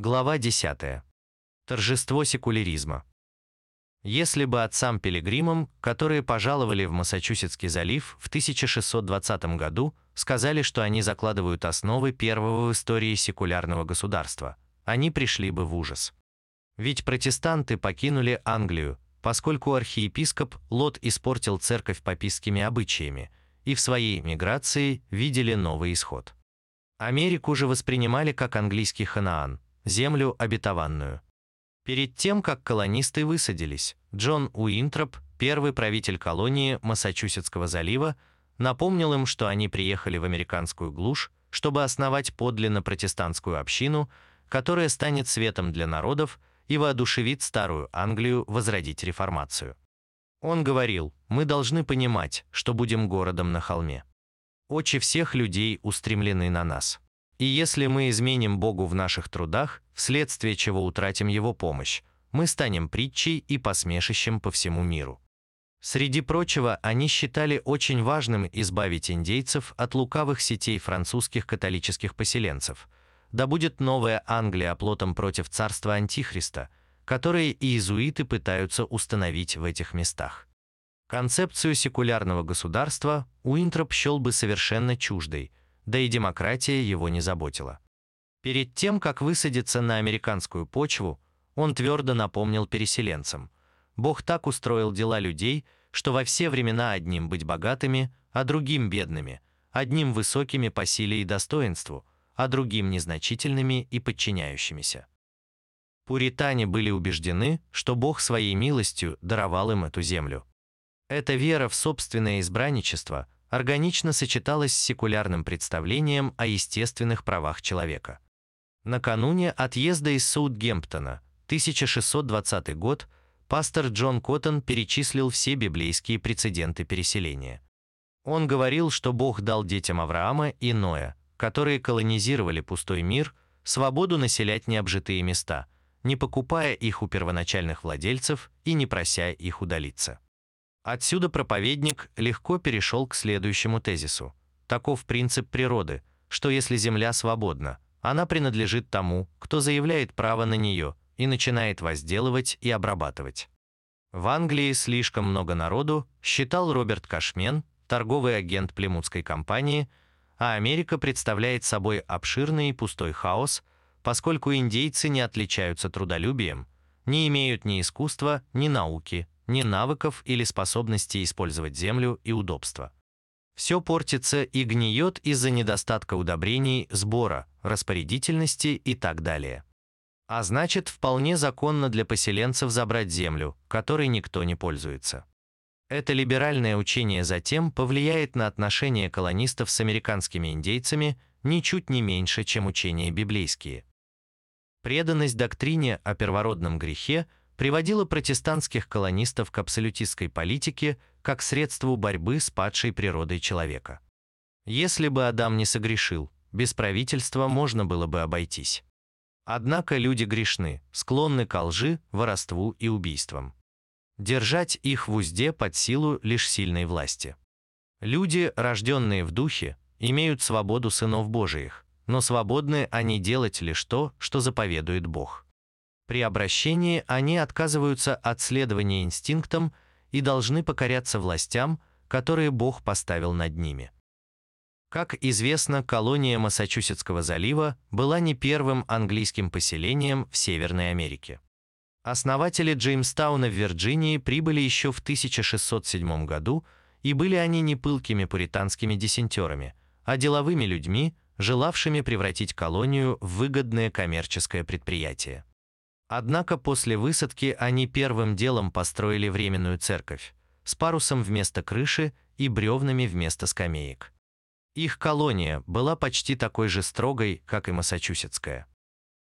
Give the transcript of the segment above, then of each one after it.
Глава 10. Торжество секуляризма. Если бы отцам-пилигримам, которые пожаловали в Массачусетский залив в 1620 году, сказали, что они закладывают основы первого в истории секулярного государства, они пришли бы в ужас. Ведь протестанты покинули Англию, поскольку архиепископ Лот испортил церковь папистскими обычаями, и в своей миграции видели новый исход. Америку же воспринимали как английский Ханаан, землю обетованную. Перед тем, как колонисты высадились, Джон Уинтроп, первый правитель колонии Массачусетского залива, напомнил им, что они приехали в американскую глушь, чтобы основать подлинно протестантскую общину, которая станет светом для народов и воодушевит старую Англию возродить реформацию. Он говорил, мы должны понимать, что будем городом на холме. Очи всех людей устремлены на нас. И если мы изменим Богу в наших трудах, вследствие чего утратим Его помощь, мы станем притчей и посмешищем по всему миру. Среди прочего, они считали очень важным избавить индейцев от лукавых сетей французских католических поселенцев. Да будет новая Англия оплотом против царства Антихриста, которые иезуиты пытаются установить в этих местах. Концепцию секулярного государства Уинтроп счел бы совершенно чуждой – да и демократия его не заботила. Перед тем, как высадиться на американскую почву, он твердо напомнил переселенцам. Бог так устроил дела людей, что во все времена одним быть богатыми, а другим бедными, одним высокими по силе и достоинству, а другим незначительными и подчиняющимися. Пуритане были убеждены, что Бог своей милостью даровал им эту землю. Эта вера в собственное избранничество – органично сочеталась с секулярным представлением о естественных правах человека. Накануне отъезда из Саутгемптона, 1620 год, пастор Джон Коттон перечислил все библейские прецеденты переселения. Он говорил, что Бог дал детям Авраама и Ноя, которые колонизировали пустой мир, свободу населять необжитые места, не покупая их у первоначальных владельцев и не прося их удалиться. Отсюда проповедник легко перешел к следующему тезису. Таков принцип природы, что если земля свободна, она принадлежит тому, кто заявляет право на нее и начинает возделывать и обрабатывать. В Англии слишком много народу, считал Роберт Кашмен, торговый агент Племутской компании, а Америка представляет собой обширный и пустой хаос, поскольку индейцы не отличаются трудолюбием, не имеют ни искусства, ни науки, ни навыков или способности использовать землю и удобства. Все портится и гниет из-за недостатка удобрений, сбора, распорядительности и так далее. А значит, вполне законно для поселенцев забрать землю, которой никто не пользуется. Это либеральное учение затем повлияет на отношения колонистов с американскими индейцами ничуть не меньше, чем учения библейские. Преданность доктрине о первородном грехе – приводила протестантских колонистов к абсолютистской политике как средству борьбы с падшей природой человека. Если бы Адам не согрешил, без правительства можно было бы обойтись. Однако люди грешны, склонны к лжи, воровству и убийствам. Держать их в узде под силу лишь сильной власти. Люди, рожденные в духе, имеют свободу сынов Божиих, но свободны они делать лишь то, что заповедует Бог. При обращении они отказываются от следования инстинктам и должны покоряться властям, которые Бог поставил над ними. Как известно, колония Массачусетского залива была не первым английским поселением в Северной Америке. Основатели Джеймстауна в Вирджинии прибыли еще в 1607 году, и были они не пылкими пуританскими десентерами, а деловыми людьми, желавшими превратить колонию в выгодное коммерческое предприятие. Однако после высадки они первым делом построили временную церковь с парусом вместо крыши и бревнами вместо скамеек. Их колония была почти такой же строгой, как и Массачусетская.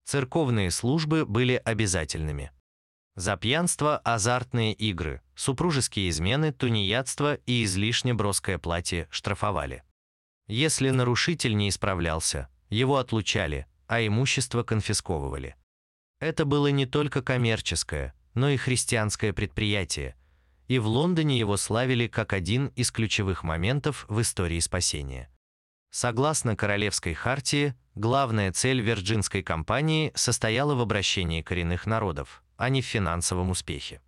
Церковные службы были обязательными. За пьянство, азартные игры, супружеские измены, тунеядство и излишне броское платье штрафовали. Если нарушитель не исправлялся, его отлучали, а имущество конфисковывали. Это было не только коммерческое, но и христианское предприятие, и в Лондоне его славили как один из ключевых моментов в истории спасения. Согласно Королевской хартии, главная цель Вирджинской кампании состояла в обращении коренных народов, а не в финансовом успехе.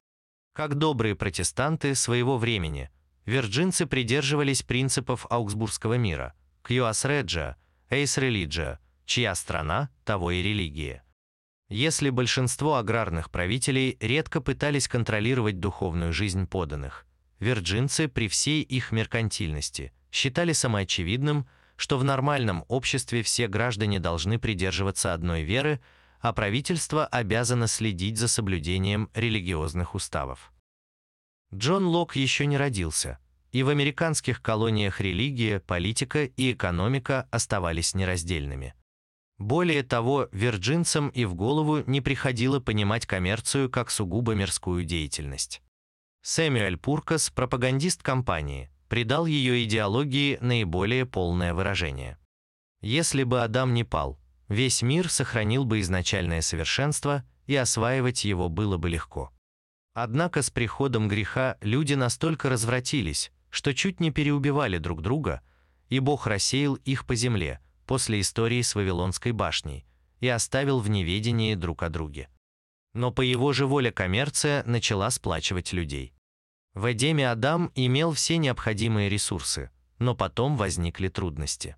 Как добрые протестанты своего времени, вирджинцы придерживались принципов Аугсбургского мира «Quas regia, eis religia», чья страна, того и религия. Если большинство аграрных правителей редко пытались контролировать духовную жизнь поданных, вирджинцы при всей их меркантильности считали самоочевидным, что в нормальном обществе все граждане должны придерживаться одной веры, а правительство обязано следить за соблюдением религиозных уставов. Джон Лок еще не родился, и в американских колониях религия, политика и экономика оставались нераздельными. Более того, вирджинцам и в голову не приходило понимать коммерцию как сугубо мирскую деятельность. Сэмюэль Пуркас, пропагандист компании, придал ее идеологии наиболее полное выражение. Если бы Адам не пал, весь мир сохранил бы изначальное совершенство, и осваивать его было бы легко. Однако с приходом греха люди настолько развратились, что чуть не переубивали друг друга, и Бог рассеял их по земле после истории с Вавилонской башней и оставил в неведении друг о друге. Но по его же воле коммерция начала сплачивать людей. В Эдеме Адам имел все необходимые ресурсы, но потом возникли трудности.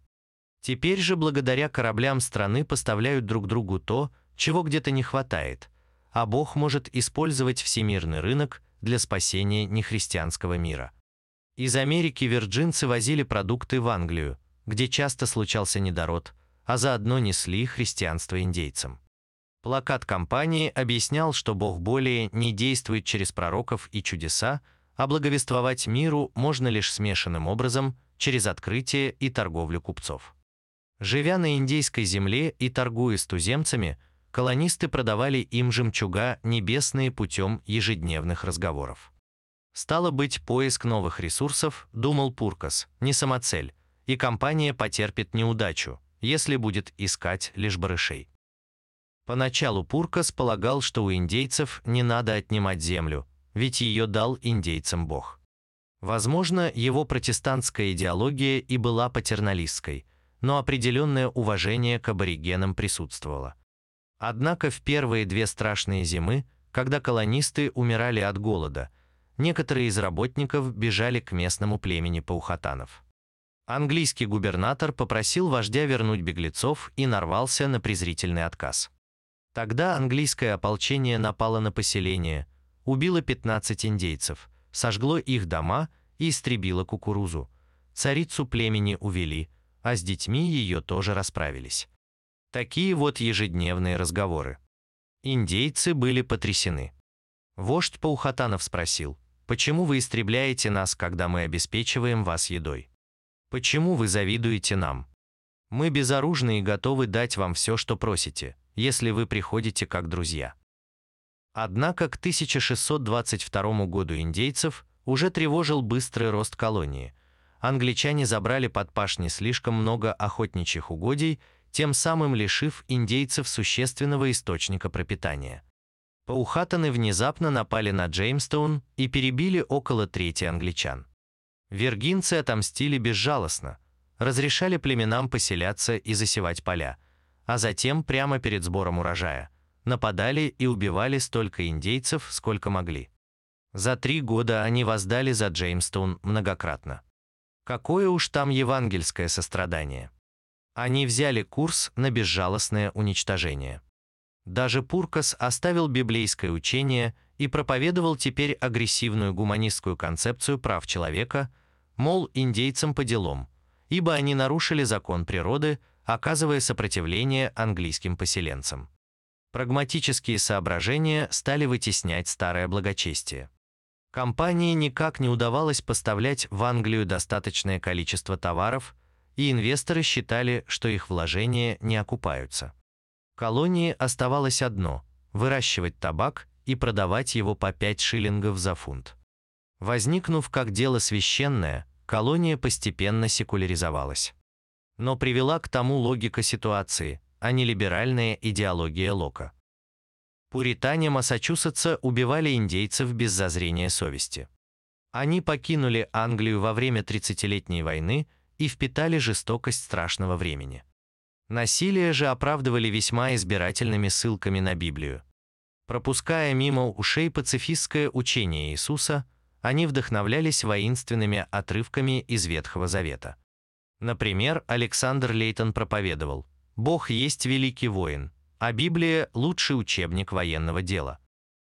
Теперь же благодаря кораблям страны поставляют друг другу то, чего где-то не хватает, а Бог может использовать всемирный рынок для спасения нехристианского мира. Из Америки вирджинцы возили продукты в Англию, где часто случался недород, а заодно несли христианство индейцам. Плакат компании объяснял, что Бог более не действует через пророков и чудеса, а благовествовать миру можно лишь смешанным образом через открытие и торговлю купцов. Живя на индейской земле и торгуя с туземцами, колонисты продавали им жемчуга небесные путем ежедневных разговоров. Стало быть, поиск новых ресурсов, думал Пуркас, не самоцель, и компания потерпит неудачу, если будет искать лишь барышей. Поначалу Пуркас полагал, что у индейцев не надо отнимать землю, ведь ее дал индейцам Бог. Возможно, его протестантская идеология и была патерналистской, но определенное уважение к аборигенам присутствовало. Однако в первые две страшные зимы, когда колонисты умирали от голода, некоторые из работников бежали к местному племени паухатанов. Английский губернатор попросил вождя вернуть беглецов и нарвался на презрительный отказ. Тогда английское ополчение напало на поселение – убило 15 индейцев, сожгло их дома и истребило кукурузу. Царицу племени увели, а с детьми ее тоже расправились. Такие вот ежедневные разговоры. Индейцы были потрясены. Вождь Паухатанов спросил, «Почему вы истребляете нас, когда мы обеспечиваем вас едой? Почему вы завидуете нам? Мы безоружны и готовы дать вам все, что просите, если вы приходите как друзья». Однако к 1622 году индейцев уже тревожил быстрый рост колонии. Англичане забрали под пашни слишком много охотничьих угодий, тем самым лишив индейцев существенного источника пропитания. Паухатаны внезапно напали на Джеймстоун и перебили около трети англичан. Вергинцы отомстили безжалостно, разрешали племенам поселяться и засевать поля, а затем прямо перед сбором урожая – нападали и убивали столько индейцев, сколько могли. За три года они воздали за Джеймстон многократно. Какое уж там евангельское сострадание. Они взяли курс на безжалостное уничтожение. Даже Пуркас оставил библейское учение и проповедовал теперь агрессивную гуманистскую концепцию прав человека, мол, индейцам по делам, ибо они нарушили закон природы, оказывая сопротивление английским поселенцам. Прагматические соображения стали вытеснять старое благочестие. Компании никак не удавалось поставлять в Англию достаточное количество товаров, и инвесторы считали, что их вложения не окупаются. Колонии оставалось одно – выращивать табак и продавать его по 5 шиллингов за фунт. Возникнув как дело священное, колония постепенно секуляризовалась. Но привела к тому логика ситуации – а не либеральная идеология Лока. Пуритане Массачусетса убивали индейцев без зазрения совести. Они покинули Англию во время 30-летней войны и впитали жестокость страшного времени. Насилие же оправдывали весьма избирательными ссылками на Библию. Пропуская мимо ушей пацифистское учение Иисуса, они вдохновлялись воинственными отрывками из Ветхого Завета. Например, Александр Лейтон проповедовал «Бог есть великий воин, а Библия – лучший учебник военного дела».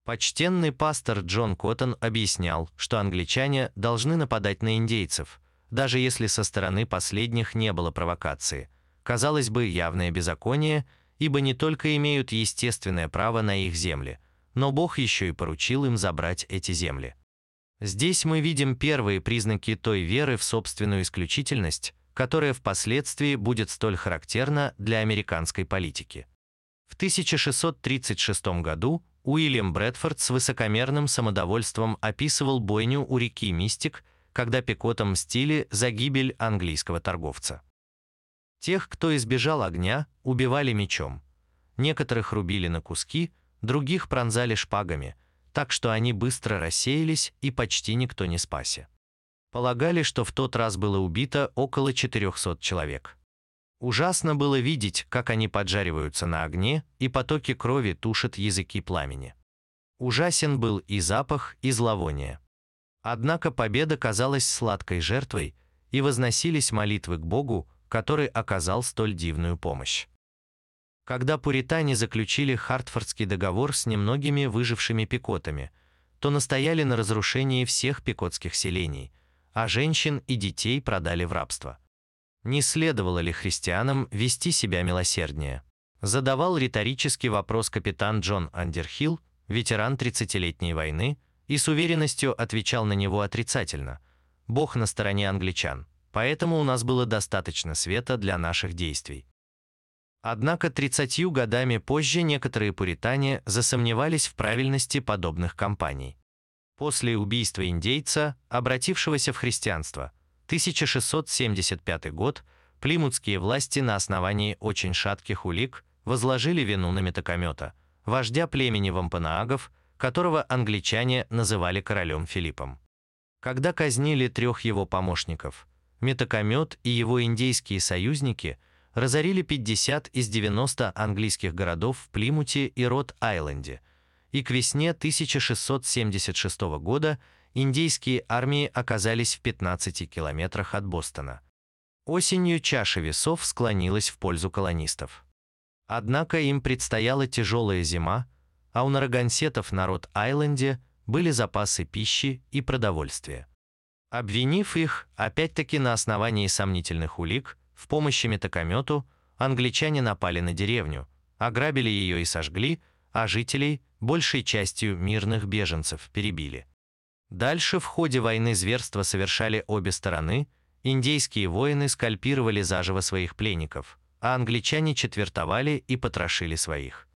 Почтенный пастор Джон Коттон объяснял, что англичане должны нападать на индейцев, даже если со стороны последних не было провокации. Казалось бы, явное беззаконие, ибо не только имеют естественное право на их земли, но Бог еще и поручил им забрать эти земли. Здесь мы видим первые признаки той веры в собственную исключительность, которая впоследствии будет столь характерна для американской политики. В 1636 году Уильям Брэдфорд с высокомерным самодовольством описывал бойню у реки Мистик, когда пекотом мстили за гибель английского торговца. Тех, кто избежал огня, убивали мечом. Некоторых рубили на куски, других пронзали шпагами, так что они быстро рассеялись и почти никто не спасся. Полагали, что в тот раз было убито около 400 человек. Ужасно было видеть, как они поджариваются на огне, и потоки крови тушат языки пламени. Ужасен был и запах, и зловоние. Однако победа казалась сладкой жертвой, и возносились молитвы к Богу, который оказал столь дивную помощь. Когда пуритане заключили Хартфордский договор с немногими выжившими пикотами, то настояли на разрушении всех пикотских селений, а женщин и детей продали в рабство. Не следовало ли христианам вести себя милосерднее? Задавал риторический вопрос капитан Джон Андерхилл, ветеран 30-летней войны, и с уверенностью отвечал на него отрицательно. Бог на стороне англичан, поэтому у нас было достаточно света для наших действий. Однако 30 годами позже некоторые пуритане засомневались в правильности подобных кампаний. После убийства индейца, обратившегося в христианство, 1675 год плимутские власти на основании очень шатких улик возложили вину на метакомета, вождя племени вампанаагов, которого англичане называли королем Филиппом. Когда казнили трех его помощников, метакомет и его индейские союзники разорили 50 из 90 английских городов в Плимуте и Рот-Айленде, и к весне 1676 года индейские армии оказались в 15 километрах от Бостона. Осенью чаша весов склонилась в пользу колонистов. Однако им предстояла тяжелая зима, а у нарагансетов на Рот-Айленде были запасы пищи и продовольствия. Обвинив их, опять-таки на основании сомнительных улик, в помощи метакомету, англичане напали на деревню, ограбили ее и сожгли, а жителей, большей частью мирных беженцев, перебили. Дальше в ходе войны зверства совершали обе стороны, индейские воины скальпировали заживо своих пленников, а англичане четвертовали и потрошили своих.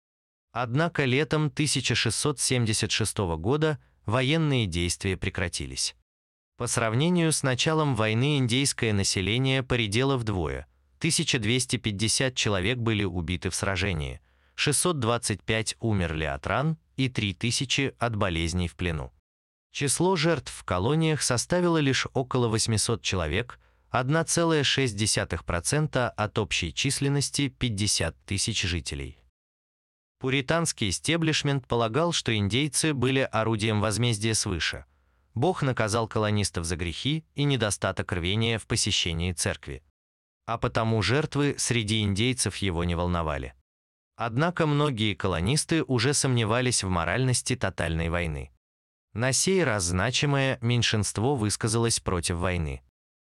Однако летом 1676 года военные действия прекратились. По сравнению с началом войны индейское население поредело вдвое. 1250 человек были убиты в сражении, 625 умерли от ран и 3000 от болезней в плену. Число жертв в колониях составило лишь около 800 человек, 1,6% от общей численности 50 тысяч жителей. Пуританский стеблишмент полагал, что индейцы были орудием возмездия свыше. Бог наказал колонистов за грехи и недостаток рвения в посещении церкви. А потому жертвы среди индейцев его не волновали. Однако многие колонисты уже сомневались в моральности тотальной войны. На сей раз значимое меньшинство высказалось против войны.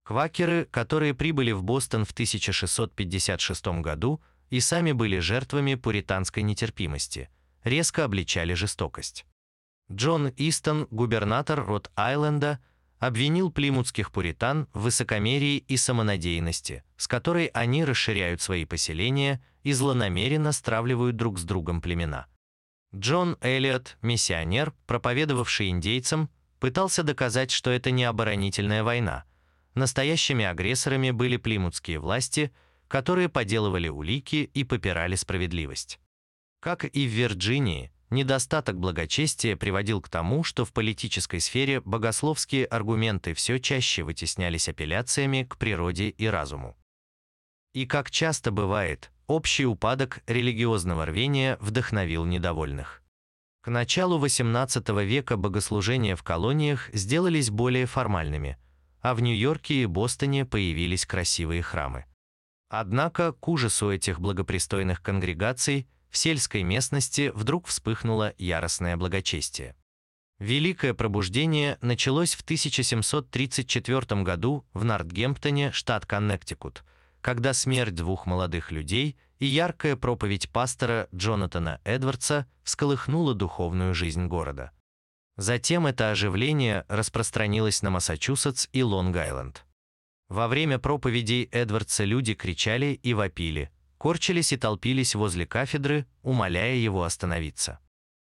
Квакеры, которые прибыли в Бостон в 1656 году и сами были жертвами пуританской нетерпимости, резко обличали жестокость. Джон Истон, губернатор Рот-Айленда, обвинил плимутских пуритан в высокомерии и самонадеянности, с которой они расширяют свои поселения и злонамеренно стравливают друг с другом племена. Джон Эллиот, миссионер, проповедовавший индейцам, пытался доказать, что это не оборонительная война. Настоящими агрессорами были плимутские власти, которые поделывали улики и попирали справедливость. Как и в Вирджинии, недостаток благочестия приводил к тому, что в политической сфере богословские аргументы все чаще вытеснялись апелляциями к природе и разуму. И как часто бывает, общий упадок религиозного рвения вдохновил недовольных. К началу XVIII века богослужения в колониях сделались более формальными, а в Нью-Йорке и Бостоне появились красивые храмы. Однако к ужасу этих благопристойных конгрегаций в сельской местности вдруг вспыхнуло яростное благочестие. Великое пробуждение началось в 1734 году в Нортгемптоне, штат Коннектикут, когда смерть двух молодых людей и яркая проповедь пастора Джонатана Эдвардса всколыхнула духовную жизнь города. Затем это оживление распространилось на Массачусетс и Лонг-Айленд. Во время проповедей Эдвардса люди кричали и вопили, корчились и толпились возле кафедры, умоляя его остановиться.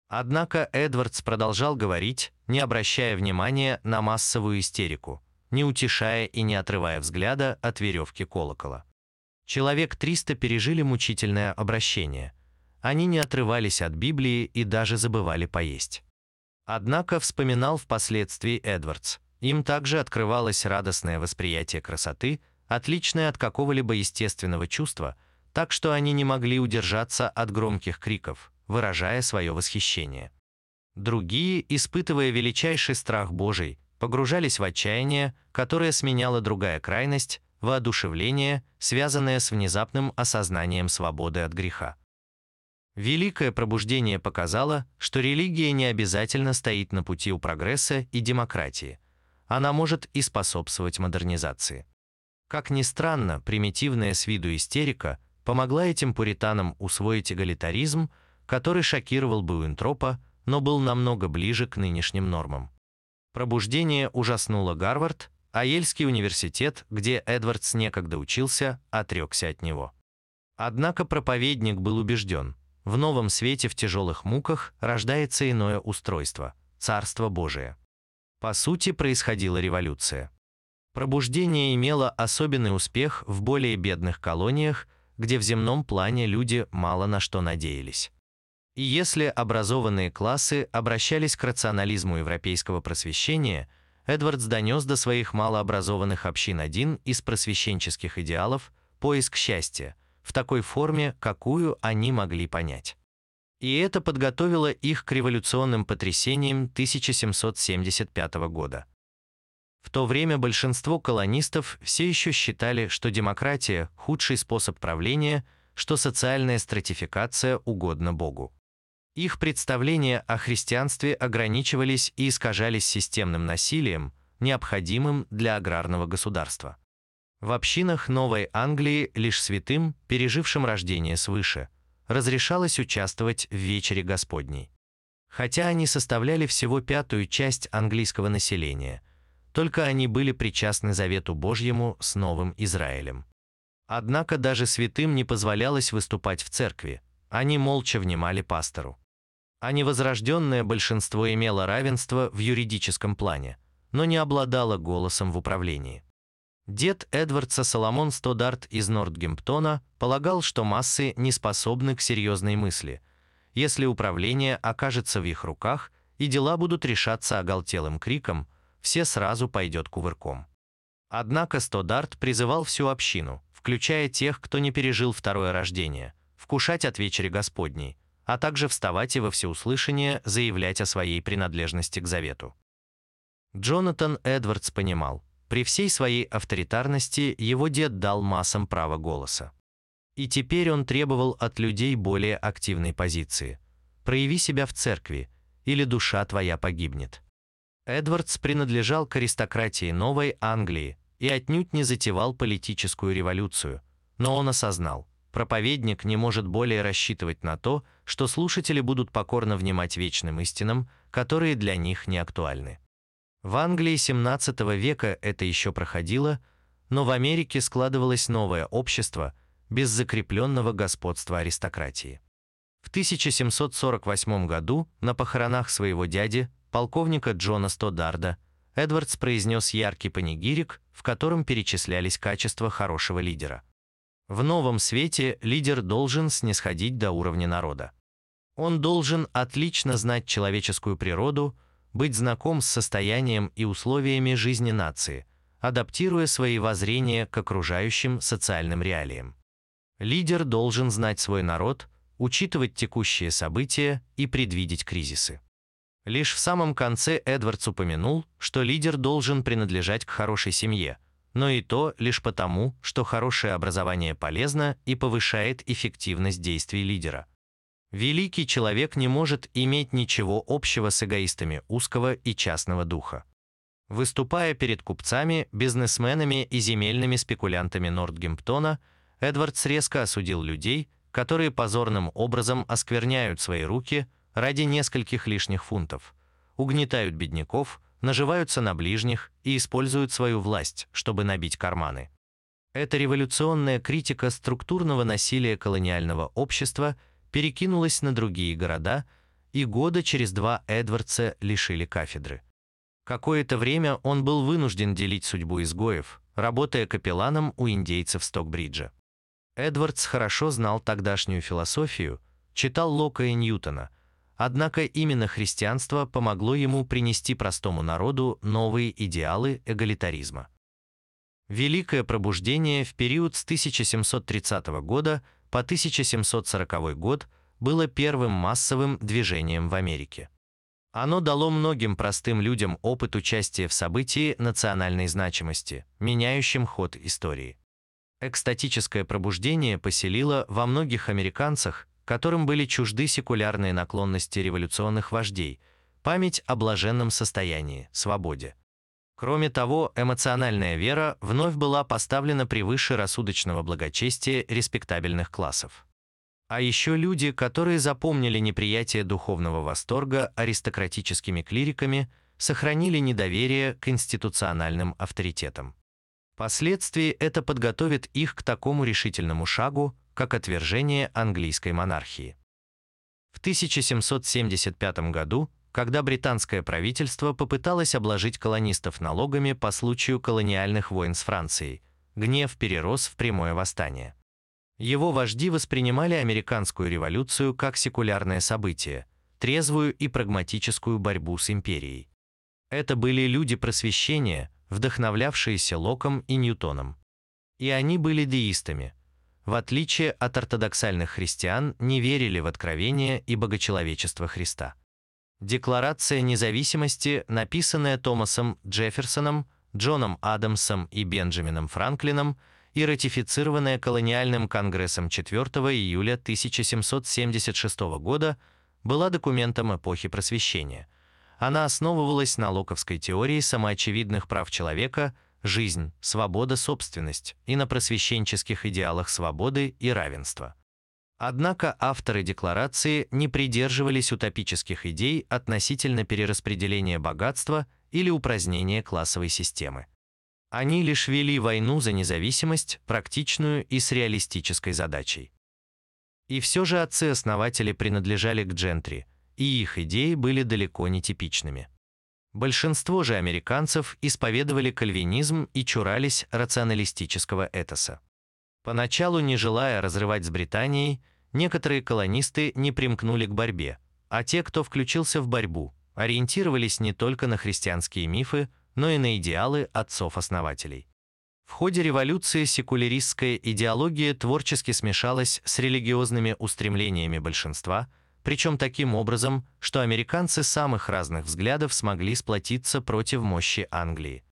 Однако Эдвардс продолжал говорить, не обращая внимания на массовую истерику, не утешая и не отрывая взгляда от веревки колокола. Человек 300 пережили мучительное обращение. Они не отрывались от Библии и даже забывали поесть. Однако вспоминал впоследствии Эдвардс, им также открывалось радостное восприятие красоты, отличное от какого-либо естественного чувства, так что они не могли удержаться от громких криков, выражая свое восхищение. Другие, испытывая величайший страх Божий, погружались в отчаяние, которое сменяло другая крайность, воодушевление, связанное с внезапным осознанием свободы от греха. Великое пробуждение показало, что религия не обязательно стоит на пути у прогресса и демократии – она может и способствовать модернизации. Как ни странно, примитивная с виду истерика помогла этим пуританам усвоить эгалитаризм, который шокировал бы Уинтропа, но был намного ближе к нынешним нормам. Пробуждение ужаснуло Гарвард, а Ельский университет, где Эдвардс некогда учился, отрекся от него. Однако проповедник был убежден, в новом свете в тяжелых муках рождается иное устройство – Царство Божие. По сути, происходила революция. Пробуждение имело особенный успех в более бедных колониях, где в земном плане люди мало на что надеялись. И если образованные классы обращались к рационализму европейского просвещения, Эдвардс донес до своих малообразованных общин один из просвещенческих идеалов – поиск счастья, в такой форме, какую они могли понять и это подготовило их к революционным потрясениям 1775 года. В то время большинство колонистов все еще считали, что демократия – худший способ правления, что социальная стратификация угодна Богу. Их представления о христианстве ограничивались и искажались системным насилием, необходимым для аграрного государства. В общинах Новой Англии лишь святым, пережившим рождение свыше – разрешалось участвовать в вечере Господней. Хотя они составляли всего пятую часть английского населения, только они были причастны завету Божьему с Новым Израилем. Однако даже святым не позволялось выступать в церкви, они молча внимали пастору. А невозрожденное большинство имело равенство в юридическом плане, но не обладало голосом в управлении. Дед Эдвардса Соломон Стодарт из Нортгемптона полагал, что массы не способны к серьезной мысли, если управление окажется в их руках и дела будут решаться оголтелым криком, все сразу пойдет кувырком. Однако Стодарт призывал всю общину, включая тех, кто не пережил второе рождение, вкушать от вечери Господней, а также вставать и во всеуслышание заявлять о своей принадлежности к завету. Джонатан Эдвардс понимал, при всей своей авторитарности его дед дал массам право голоса. И теперь он требовал от людей более активной позиции. «Прояви себя в церкви, или душа твоя погибнет». Эдвардс принадлежал к аристократии Новой Англии и отнюдь не затевал политическую революцию, но он осознал, проповедник не может более рассчитывать на то, что слушатели будут покорно внимать вечным истинам, которые для них не актуальны. В Англии XVII века это еще проходило, но в Америке складывалось новое общество без закрепленного господства аристократии. В 1748 году на похоронах своего дяди, полковника Джона Стодарда, Эдвардс произнес яркий панигирик, в котором перечислялись качества хорошего лидера. В новом свете лидер должен снисходить до уровня народа. Он должен отлично знать человеческую природу, быть знаком с состоянием и условиями жизни нации, адаптируя свои воззрения к окружающим социальным реалиям. Лидер должен знать свой народ, учитывать текущие события и предвидеть кризисы. Лишь в самом конце Эдвардс упомянул, что лидер должен принадлежать к хорошей семье, но и то лишь потому, что хорошее образование полезно и повышает эффективность действий лидера. Великий человек не может иметь ничего общего с эгоистами узкого и частного духа. Выступая перед купцами, бизнесменами и земельными спекулянтами Нортгемптона, Эдвардс резко осудил людей, которые позорным образом оскверняют свои руки ради нескольких лишних фунтов, угнетают бедняков, наживаются на ближних и используют свою власть, чтобы набить карманы. Эта революционная критика структурного насилия колониального общества перекинулась на другие города, и года через два Эдвардса лишили кафедры. Какое-то время он был вынужден делить судьбу изгоев, работая капелланом у индейцев Стокбриджа. Эдвардс хорошо знал тогдашнюю философию, читал Лока и Ньютона, однако именно христианство помогло ему принести простому народу новые идеалы эгалитаризма. Великое пробуждение в период с 1730 года по 1740 год было первым массовым движением в Америке. Оно дало многим простым людям опыт участия в событии национальной значимости, меняющем ход истории. Экстатическое пробуждение поселило во многих американцах, которым были чужды секулярные наклонности революционных вождей, память о блаженном состоянии, свободе. Кроме того, эмоциональная вера вновь была поставлена превыше рассудочного благочестия респектабельных классов. А еще люди, которые запомнили неприятие духовного восторга аристократическими клириками, сохранили недоверие к институциональным авторитетам. Впоследствии это подготовит их к такому решительному шагу, как отвержение английской монархии. В 1775 году, когда британское правительство попыталось обложить колонистов налогами по случаю колониальных войн с Францией, гнев перерос в прямое восстание. Его вожди воспринимали американскую революцию как секулярное событие, трезвую и прагматическую борьбу с империей. Это были люди просвещения, вдохновлявшиеся Локом и Ньютоном. И они были деистами. В отличие от ортодоксальных христиан, не верили в откровение и богочеловечество Христа. Декларация независимости, написанная Томасом Джефферсоном, Джоном Адамсом и Бенджамином Франклином, и ратифицированная колониальным конгрессом 4 июля 1776 года, была документом эпохи Просвещения. Она основывалась на локовской теории самоочевидных прав человека, жизнь, свобода, собственность и на просвещенческих идеалах свободы и равенства. Однако авторы декларации не придерживались утопических идей относительно перераспределения богатства или упразднения классовой системы. Они лишь вели войну за независимость, практичную и с реалистической задачей. И все же отцы-основатели принадлежали к джентри, и их идеи были далеко не типичными. Большинство же американцев исповедовали кальвинизм и чурались рационалистического этоса. Поначалу, не желая разрывать с Британией, некоторые колонисты не примкнули к борьбе, а те, кто включился в борьбу, ориентировались не только на христианские мифы, но и на идеалы отцов-основателей. В ходе революции секуляристская идеология творчески смешалась с религиозными устремлениями большинства, причем таким образом, что американцы самых разных взглядов смогли сплотиться против мощи Англии.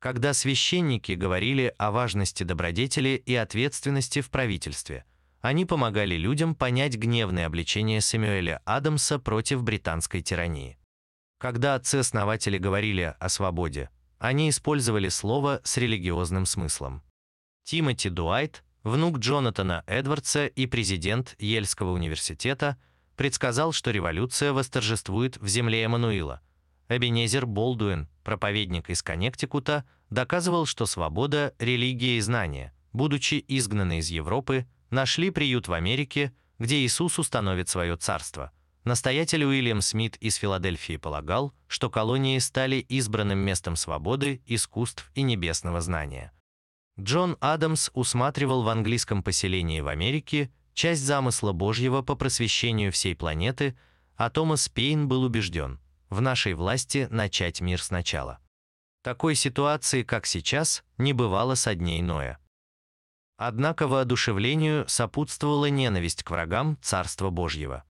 Когда священники говорили о важности добродетели и ответственности в правительстве, они помогали людям понять гневное обличение Сэмюэля Адамса против британской тирании. Когда отцы-основатели говорили о свободе, они использовали слово с религиозным смыслом. Тимоти Дуайт, внук Джонатана Эдвардса и президент Ельского университета, предсказал, что революция восторжествует в земле Эммануила. Эбенезер Болдуин, проповедник из Коннектикута, доказывал, что свобода, религия и знания, будучи изгнаны из Европы, нашли приют в Америке, где Иисус установит свое царство. Настоятель Уильям Смит из Филадельфии полагал, что колонии стали избранным местом свободы, искусств и небесного знания. Джон Адамс усматривал в английском поселении в Америке часть замысла Божьего по просвещению всей планеты, а Томас Пейн был убежден в нашей власти начать мир сначала. Такой ситуации, как сейчас, не бывало со дней Ноя. Однако воодушевлению сопутствовала ненависть к врагам Царства Божьего.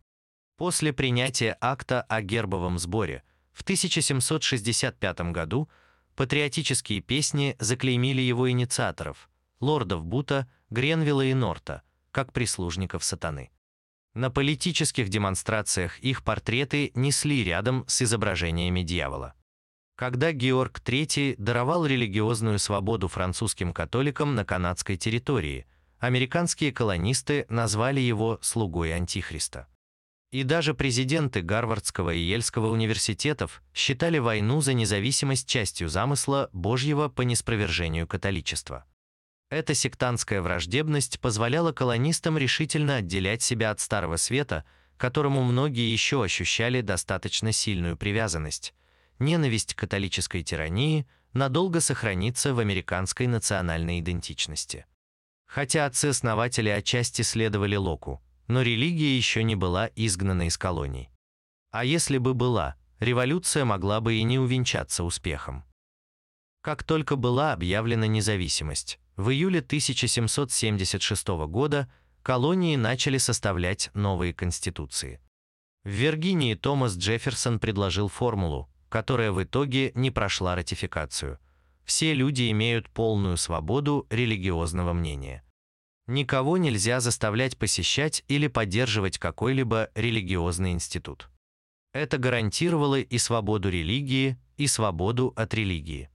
После принятия акта о гербовом сборе в 1765 году патриотические песни заклеймили его инициаторов, лордов Бута, Гренвилла и Норта, как прислужников сатаны. На политических демонстрациях их портреты несли рядом с изображениями дьявола. Когда Георг III даровал религиозную свободу французским католикам на канадской территории, американские колонисты назвали его «слугой Антихриста». И даже президенты Гарвардского и Ельского университетов считали войну за независимость частью замысла Божьего по неспровержению католичества. Эта сектантская враждебность позволяла колонистам решительно отделять себя от Старого Света, которому многие еще ощущали достаточно сильную привязанность. Ненависть к католической тирании надолго сохранится в американской национальной идентичности. Хотя отцы-основатели отчасти следовали Локу, но религия еще не была изгнана из колоний. А если бы была, революция могла бы и не увенчаться успехом. Как только была объявлена независимость, в июле 1776 года колонии начали составлять новые конституции. В Виргинии Томас Джефферсон предложил формулу, которая в итоге не прошла ратификацию. Все люди имеют полную свободу религиозного мнения. Никого нельзя заставлять посещать или поддерживать какой-либо религиозный институт. Это гарантировало и свободу религии, и свободу от религии.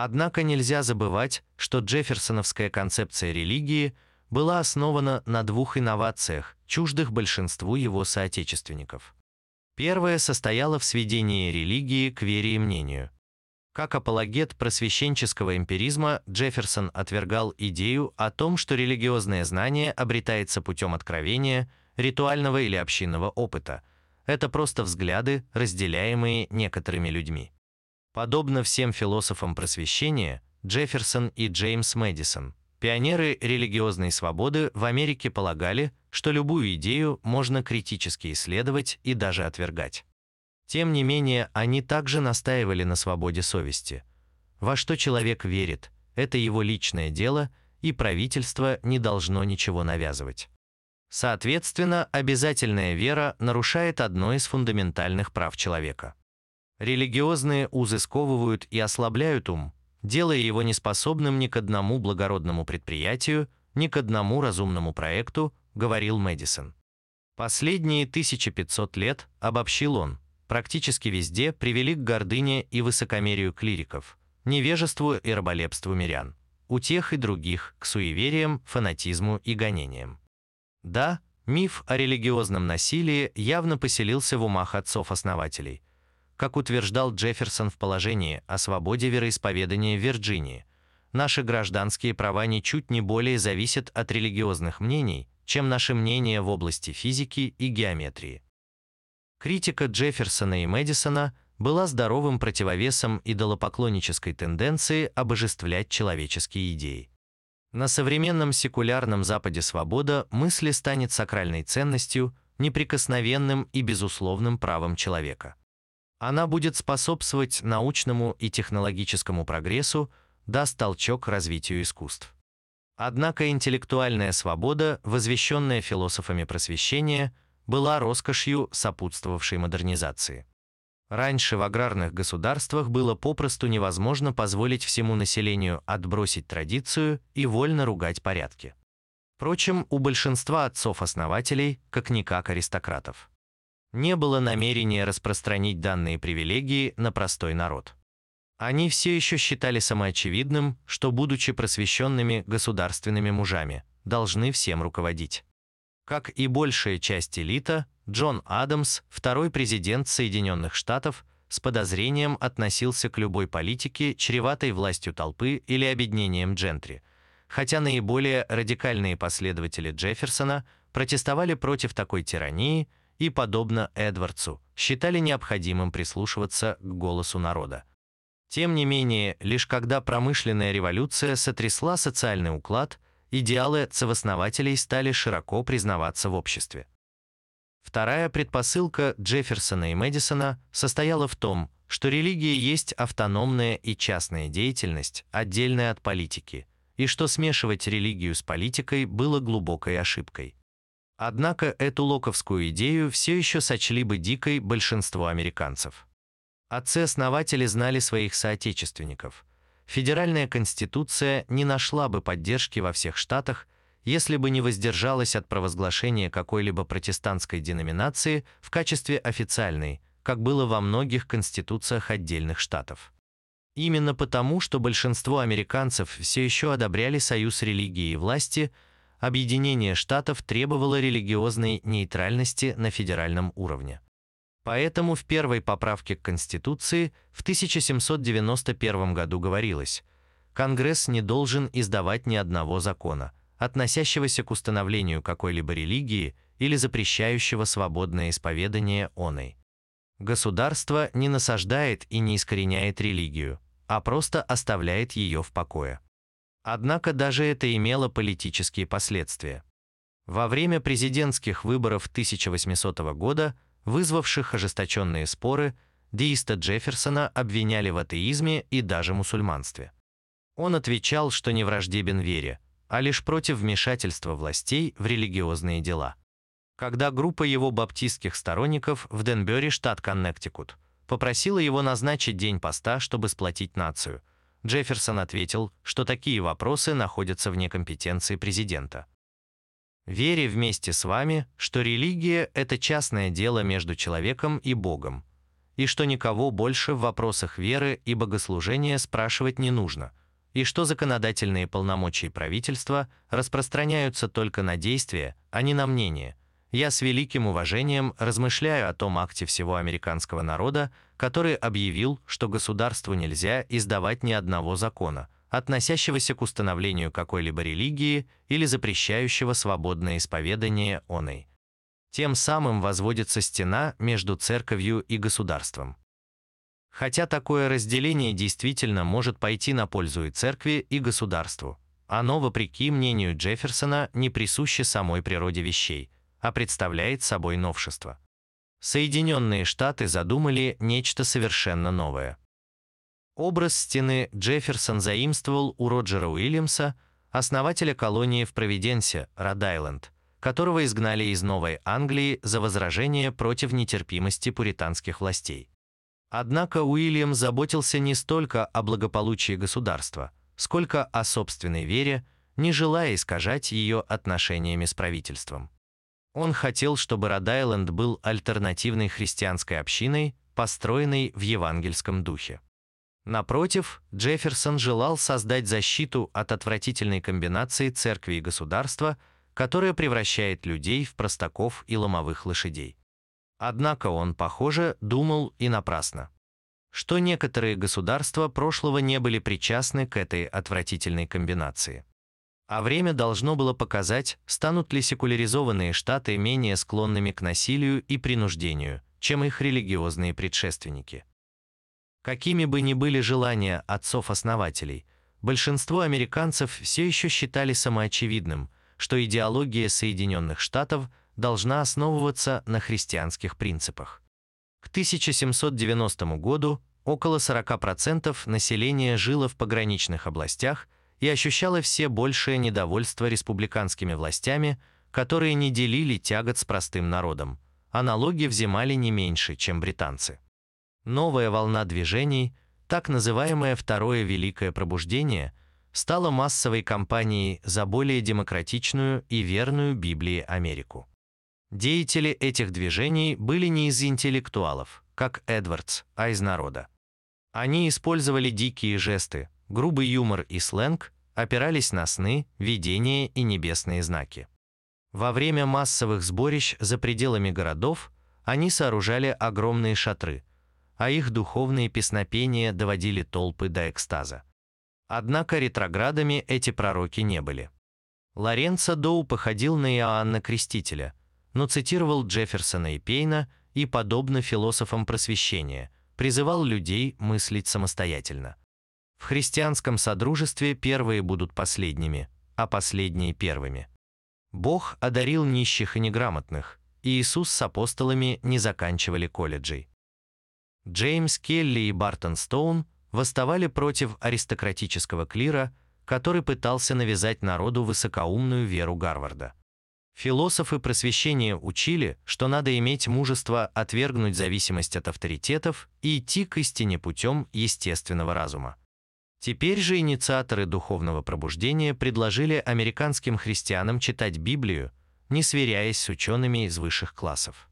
Однако нельзя забывать, что джефферсоновская концепция религии была основана на двух инновациях, чуждых большинству его соотечественников. Первая состояла в сведении религии к вере и мнению. Как апологет просвещенческого эмпиризма Джефферсон отвергал идею о том, что религиозное знание обретается путем откровения, ритуального или общинного опыта. Это просто взгляды, разделяемые некоторыми людьми. Подобно всем философам просвещения, Джефферсон и Джеймс Мэдисон, пионеры религиозной свободы в Америке полагали, что любую идею можно критически исследовать и даже отвергать. Тем не менее, они также настаивали на свободе совести. Во что человек верит, это его личное дело, и правительство не должно ничего навязывать. Соответственно, обязательная вера нарушает одно из фундаментальных прав человека. Религиозные узы сковывают и ослабляют ум, делая его неспособным ни к одному благородному предприятию, ни к одному разумному проекту, говорил Мэдисон. Последние 1500 лет, обобщил он, практически везде привели к гордыне и высокомерию клириков, невежеству и раболепству мирян, у тех и других к суевериям, фанатизму и гонениям. Да, миф о религиозном насилии явно поселился в умах отцов-основателей, как утверждал Джефферсон в положении о свободе вероисповедания в Вирджинии, наши гражданские права ничуть не более зависят от религиозных мнений, чем наши мнения в области физики и геометрии. Критика Джефферсона и Мэдисона была здоровым противовесом идолопоклоннической тенденции обожествлять человеческие идеи. На современном секулярном Западе свобода мысли станет сакральной ценностью, неприкосновенным и безусловным правом человека. Она будет способствовать научному и технологическому прогрессу, даст толчок развитию искусств. Однако интеллектуальная свобода, возвещенная философами просвещения, была роскошью, сопутствовавшей модернизации. Раньше в аграрных государствах было попросту невозможно позволить всему населению отбросить традицию и вольно ругать порядки. Впрочем, у большинства отцов-основателей, как-никак аристократов не было намерения распространить данные привилегии на простой народ. Они все еще считали самоочевидным, что, будучи просвещенными государственными мужами, должны всем руководить. Как и большая часть элита, Джон Адамс, второй президент Соединенных Штатов, с подозрением относился к любой политике, чреватой властью толпы или обеднением джентри, хотя наиболее радикальные последователи Джефферсона протестовали против такой тирании и, подобно Эдвардсу, считали необходимым прислушиваться к голосу народа. Тем не менее, лишь когда промышленная революция сотрясла социальный уклад, идеалы отцевоснователей стали широко признаваться в обществе. Вторая предпосылка Джефферсона и Мэдисона состояла в том, что религия есть автономная и частная деятельность, отдельная от политики, и что смешивать религию с политикой было глубокой ошибкой. Однако эту локовскую идею все еще сочли бы дикой большинство американцев. Отцы-основатели знали своих соотечественников. Федеральная конституция не нашла бы поддержки во всех штатах, если бы не воздержалась от провозглашения какой-либо протестантской деноминации в качестве официальной, как было во многих конституциях отдельных штатов. Именно потому, что большинство американцев все еще одобряли союз религии и власти, объединение штатов требовало религиозной нейтральности на федеральном уровне. Поэтому в первой поправке к Конституции в 1791 году говорилось, Конгресс не должен издавать ни одного закона, относящегося к установлению какой-либо религии или запрещающего свободное исповедание оной. Государство не насаждает и не искореняет религию, а просто оставляет ее в покое. Однако даже это имело политические последствия. Во время президентских выборов 1800 года, вызвавших ожесточенные споры, деиста Джефферсона обвиняли в атеизме и даже мусульманстве. Он отвечал, что не враждебен вере, а лишь против вмешательства властей в религиозные дела когда группа его баптистских сторонников в Денбери, штат Коннектикут, попросила его назначить день поста, чтобы сплотить нацию. Джефферсон ответил, что такие вопросы находятся вне компетенции президента. «Вере вместе с вами, что религия – это частное дело между человеком и Богом, и что никого больше в вопросах веры и богослужения спрашивать не нужно, и что законодательные полномочия правительства распространяются только на действия, а не на мнение, я с великим уважением размышляю о том акте всего американского народа, который объявил, что государству нельзя издавать ни одного закона, относящегося к установлению какой-либо религии или запрещающего свободное исповедание оной. Тем самым возводится стена между церковью и государством. Хотя такое разделение действительно может пойти на пользу и церкви, и государству, оно, вопреки мнению Джефферсона, не присуще самой природе вещей – а представляет собой новшество. Соединенные Штаты задумали нечто совершенно новое. Образ стены Джефферсон заимствовал у Роджера Уильямса, основателя колонии в Провиденсе, Род-Айленд, которого изгнали из Новой Англии за возражение против нетерпимости пуританских властей. Однако Уильям заботился не столько о благополучии государства, сколько о собственной вере, не желая искажать ее отношениями с правительством. Он хотел, чтобы Род-Айленд был альтернативной христианской общиной, построенной в евангельском духе. Напротив, Джефферсон желал создать защиту от отвратительной комбинации церкви и государства, которая превращает людей в простаков и ломовых лошадей. Однако он, похоже, думал и напрасно. Что некоторые государства прошлого не были причастны к этой отвратительной комбинации. А время должно было показать, станут ли секуляризованные штаты менее склонными к насилию и принуждению, чем их религиозные предшественники. Какими бы ни были желания отцов-основателей, большинство американцев все еще считали самоочевидным, что идеология Соединенных Штатов должна основываться на христианских принципах. К 1790 году около 40% населения жило в пограничных областях – и ощущала все большее недовольство республиканскими властями, которые не делили тягот с простым народом, а налоги взимали не меньше, чем британцы. Новая волна движений, так называемое Второе Великое Пробуждение, стала массовой кампанией за более демократичную и верную Библии Америку. Деятели этих движений были не из интеллектуалов, как Эдвардс, а из народа. Они использовали дикие жесты, грубый юмор и сленг опирались на сны, видения и небесные знаки. Во время массовых сборищ за пределами городов они сооружали огромные шатры, а их духовные песнопения доводили толпы до экстаза. Однако ретроградами эти пророки не были. Лоренцо Доу походил на Иоанна Крестителя, но цитировал Джефферсона и Пейна и, подобно философам просвещения, призывал людей мыслить самостоятельно. В христианском содружестве первые будут последними, а последние первыми. Бог одарил нищих и неграмотных, и Иисус с апостолами не заканчивали колледжей. Джеймс Келли и Бартон Стоун восставали против аристократического клира, который пытался навязать народу высокоумную веру Гарварда. Философы просвещения учили, что надо иметь мужество отвергнуть зависимость от авторитетов и идти к истине путем естественного разума. Теперь же инициаторы духовного пробуждения предложили американским христианам читать Библию, не сверяясь с учеными из высших классов.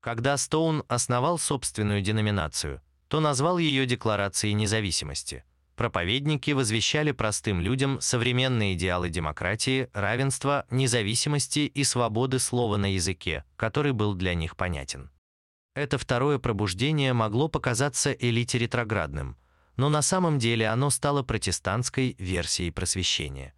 Когда Стоун основал собственную деноминацию, то назвал ее Декларацией независимости – проповедники возвещали простым людям современные идеалы демократии, равенства, независимости и свободы слова на языке, который был для них понятен. Это второе пробуждение могло показаться элите ретроградным, но на самом деле оно стало протестантской версией просвещения.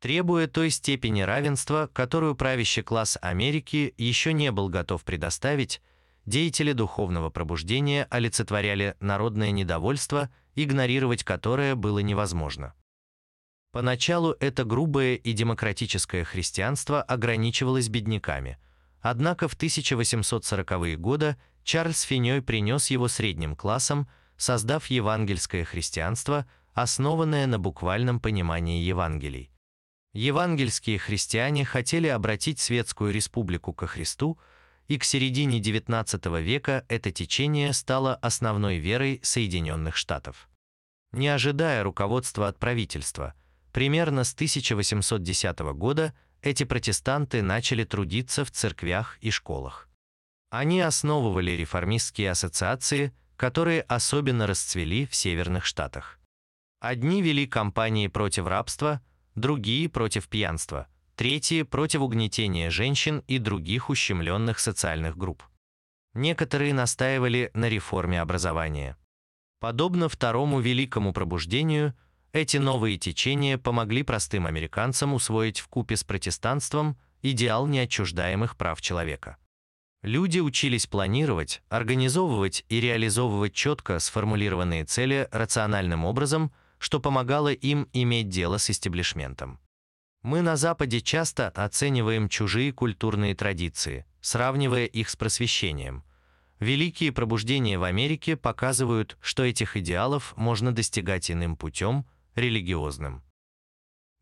Требуя той степени равенства, которую правящий класс Америки еще не был готов предоставить, деятели духовного пробуждения олицетворяли народное недовольство – игнорировать которое было невозможно. Поначалу это грубое и демократическое христианство ограничивалось бедняками, однако в 1840-е годы Чарльз Финьой принес его средним классам, создав евангельское христианство, основанное на буквальном понимании Евангелий. Евангельские христиане хотели обратить светскую республику ко Христу, и к середине XIX века это течение стало основной верой Соединенных Штатов. Не ожидая руководства от правительства, примерно с 1810 года эти протестанты начали трудиться в церквях и школах. Они основывали реформистские ассоциации, которые особенно расцвели в северных штатах. Одни вели кампании против рабства, другие – против пьянства – третьи – против угнетения женщин и других ущемленных социальных групп. Некоторые настаивали на реформе образования. Подобно второму великому пробуждению, эти новые течения помогли простым американцам усвоить в купе с протестанством идеал неотчуждаемых прав человека. Люди учились планировать, организовывать и реализовывать четко сформулированные цели рациональным образом, что помогало им иметь дело с истеблишментом. Мы на Западе часто оцениваем чужие культурные традиции, сравнивая их с просвещением. Великие пробуждения в Америке показывают, что этих идеалов можно достигать иным путем, религиозным.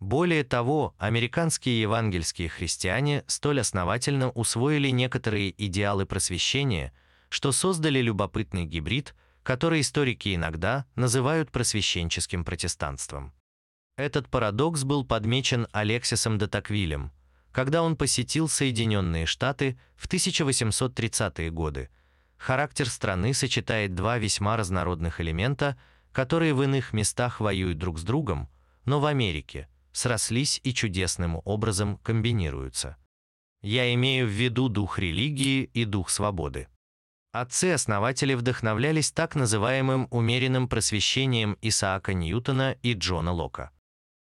Более того, американские евангельские христиане столь основательно усвоили некоторые идеалы просвещения, что создали любопытный гибрид, который историки иногда называют просвещенческим протестанством. Этот парадокс был подмечен Алексисом де Таквилем, когда он посетил Соединенные Штаты в 1830-е годы. Характер страны сочетает два весьма разнородных элемента, которые в иных местах воюют друг с другом, но в Америке срослись и чудесным образом комбинируются. Я имею в виду дух религии и дух свободы. Отцы-основатели вдохновлялись так называемым умеренным просвещением Исаака Ньютона и Джона Лока.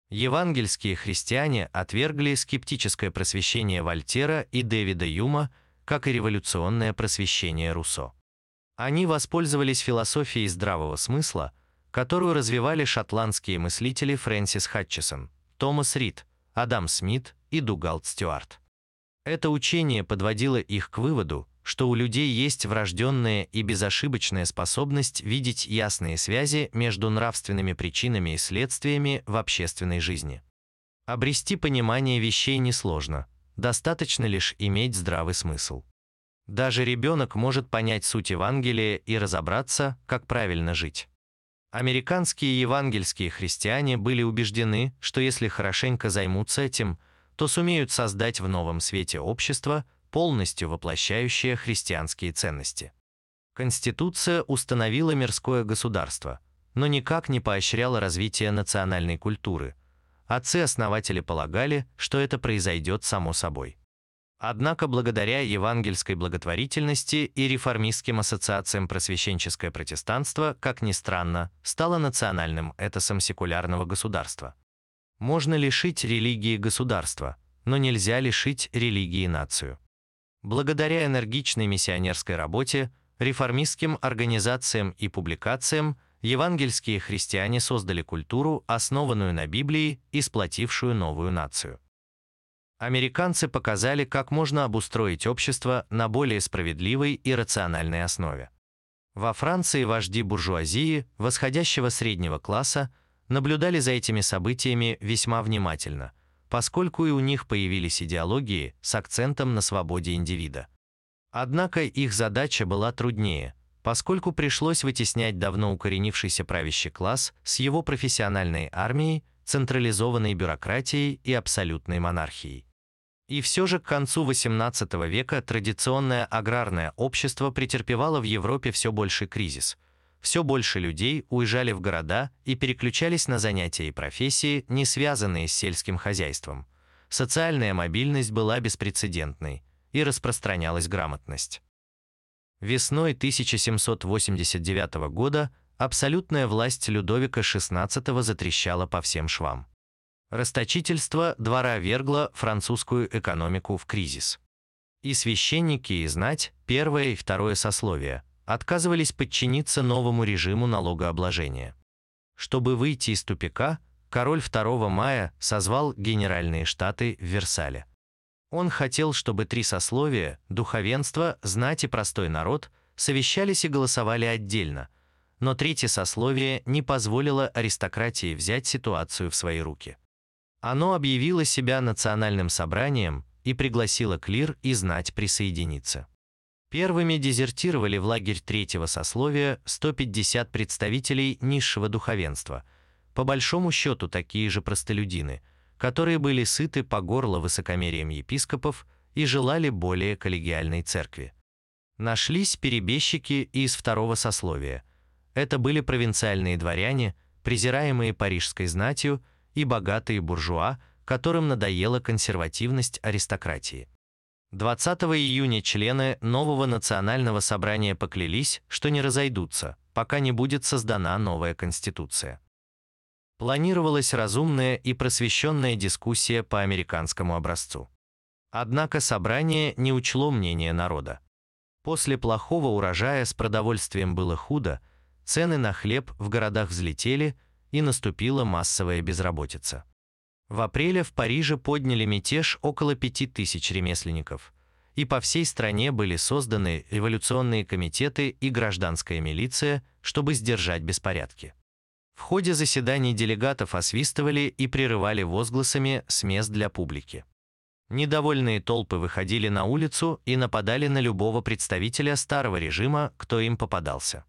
Евангельские христиане отвергли скептическое просвещение Вольтера и Дэвида Юма, как и революционное просвещение Руссо. Они воспользовались философией здравого смысла, которую развивали шотландские мыслители Фрэнсис Хатчесон, Томас Рид, Адам Смит и Дугалд Стюарт. Это учение подводило их к выводу, что у людей есть врожденная и безошибочная способность видеть ясные связи между нравственными причинами и следствиями в общественной жизни. Обрести понимание вещей несложно, достаточно лишь иметь здравый смысл. Даже ребенок может понять суть Евангелия и разобраться, как правильно жить. Американские евангельские христиане были убеждены, что если хорошенько займутся этим, то сумеют создать в новом свете общество – полностью воплощающая христианские ценности. Конституция установила мирское государство, но никак не поощряла развитие национальной культуры. Отцы-основатели полагали, что это произойдет само собой. Однако благодаря евангельской благотворительности и реформистским ассоциациям просвещенческое протестанство, как ни странно, стало национальным этосом секулярного государства. Можно лишить религии государства, но нельзя лишить религии нацию. Благодаря энергичной миссионерской работе, реформистским организациям и публикациям, евангельские христиане создали культуру, основанную на Библии и сплотившую новую нацию. Американцы показали, как можно обустроить общество на более справедливой и рациональной основе. Во Франции вожди буржуазии, восходящего среднего класса, наблюдали за этими событиями весьма внимательно, поскольку и у них появились идеологии с акцентом на свободе индивида. Однако их задача была труднее, поскольку пришлось вытеснять давно укоренившийся правящий класс с его профессиональной армией, централизованной бюрократией и абсолютной монархией. И все же к концу XVIII века традиционное аграрное общество претерпевало в Европе все больший кризис. Все больше людей уезжали в города и переключались на занятия и профессии, не связанные с сельским хозяйством. Социальная мобильность была беспрецедентной, и распространялась грамотность. Весной 1789 года абсолютная власть Людовика XVI затрещала по всем швам. Расточительство двора вергло французскую экономику в кризис. И священники, и знать, первое и второе сословия, отказывались подчиниться новому режиму налогообложения. Чтобы выйти из тупика, король 2 мая созвал Генеральные Штаты в Версале. Он хотел, чтобы три сословия – духовенство, знать и простой народ – совещались и голосовали отдельно, но третье сословие не позволило аристократии взять ситуацию в свои руки. Оно объявило себя национальным собранием и пригласило клир и знать присоединиться. Первыми дезертировали в лагерь третьего сословия 150 представителей низшего духовенства, по большому счету такие же простолюдины – которые были сыты по горло высокомерием епископов и желали более коллегиальной церкви. Нашлись перебежчики из второго сословия. Это были провинциальные дворяне, презираемые парижской знатью, и богатые буржуа, которым надоела консервативность аристократии. 20 июня члены нового национального собрания поклялись, что не разойдутся, пока не будет создана новая конституция. Планировалась разумная и просвещенная дискуссия по американскому образцу. Однако собрание не учло мнение народа. После плохого урожая с продовольствием было худо, цены на хлеб в городах взлетели, и наступила массовая безработица. В апреле в Париже подняли мятеж около пяти тысяч ремесленников, и по всей стране были созданы революционные комитеты и гражданская милиция, чтобы сдержать беспорядки. В ходе заседаний делегатов освистывали и прерывали возгласами с мест для публики. Недовольные толпы выходили на улицу и нападали на любого представителя старого режима, кто им попадался.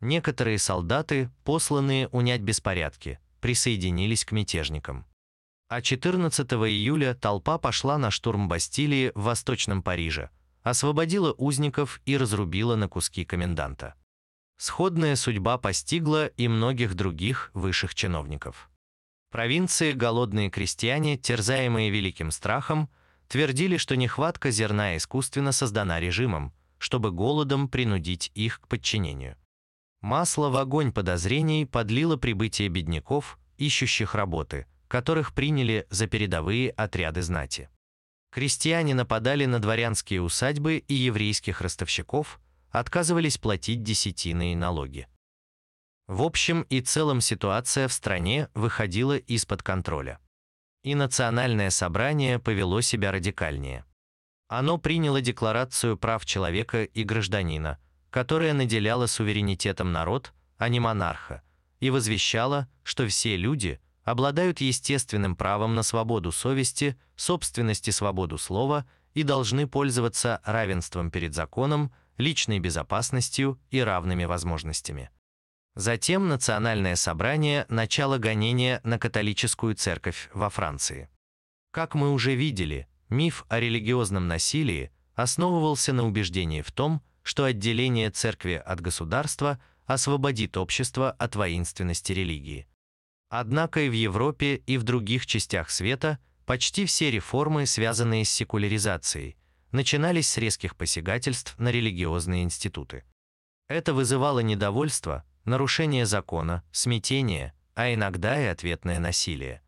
Некоторые солдаты, посланные унять беспорядки, присоединились к мятежникам. А 14 июля толпа пошла на штурм Бастилии в Восточном Париже, освободила узников и разрубила на куски коменданта. Сходная судьба постигла и многих других высших чиновников. Провинции голодные крестьяне, терзаемые великим страхом, твердили, что нехватка зерна искусственно создана режимом, чтобы голодом принудить их к подчинению. Масло в огонь подозрений подлило прибытие бедняков, ищущих работы, которых приняли за передовые отряды знати. Крестьяне нападали на дворянские усадьбы и еврейских ростовщиков – отказывались платить десятины и налоги. В общем и целом ситуация в стране выходила из-под контроля. И национальное собрание повело себя радикальнее. Оно приняло Декларацию прав человека и гражданина, которая наделяла суверенитетом народ, а не монарха, и возвещало, что все люди обладают естественным правом на свободу совести, собственность и свободу слова и должны пользоваться равенством перед законом, личной безопасностью и равными возможностями. Затем Национальное собрание начало гонения на католическую церковь во Франции. Как мы уже видели, миф о религиозном насилии основывался на убеждении в том, что отделение церкви от государства освободит общество от воинственности религии. Однако и в Европе, и в других частях света почти все реформы, связанные с секуляризацией, начинались с резких посягательств на религиозные институты. Это вызывало недовольство, нарушение закона, смятение, а иногда и ответное насилие.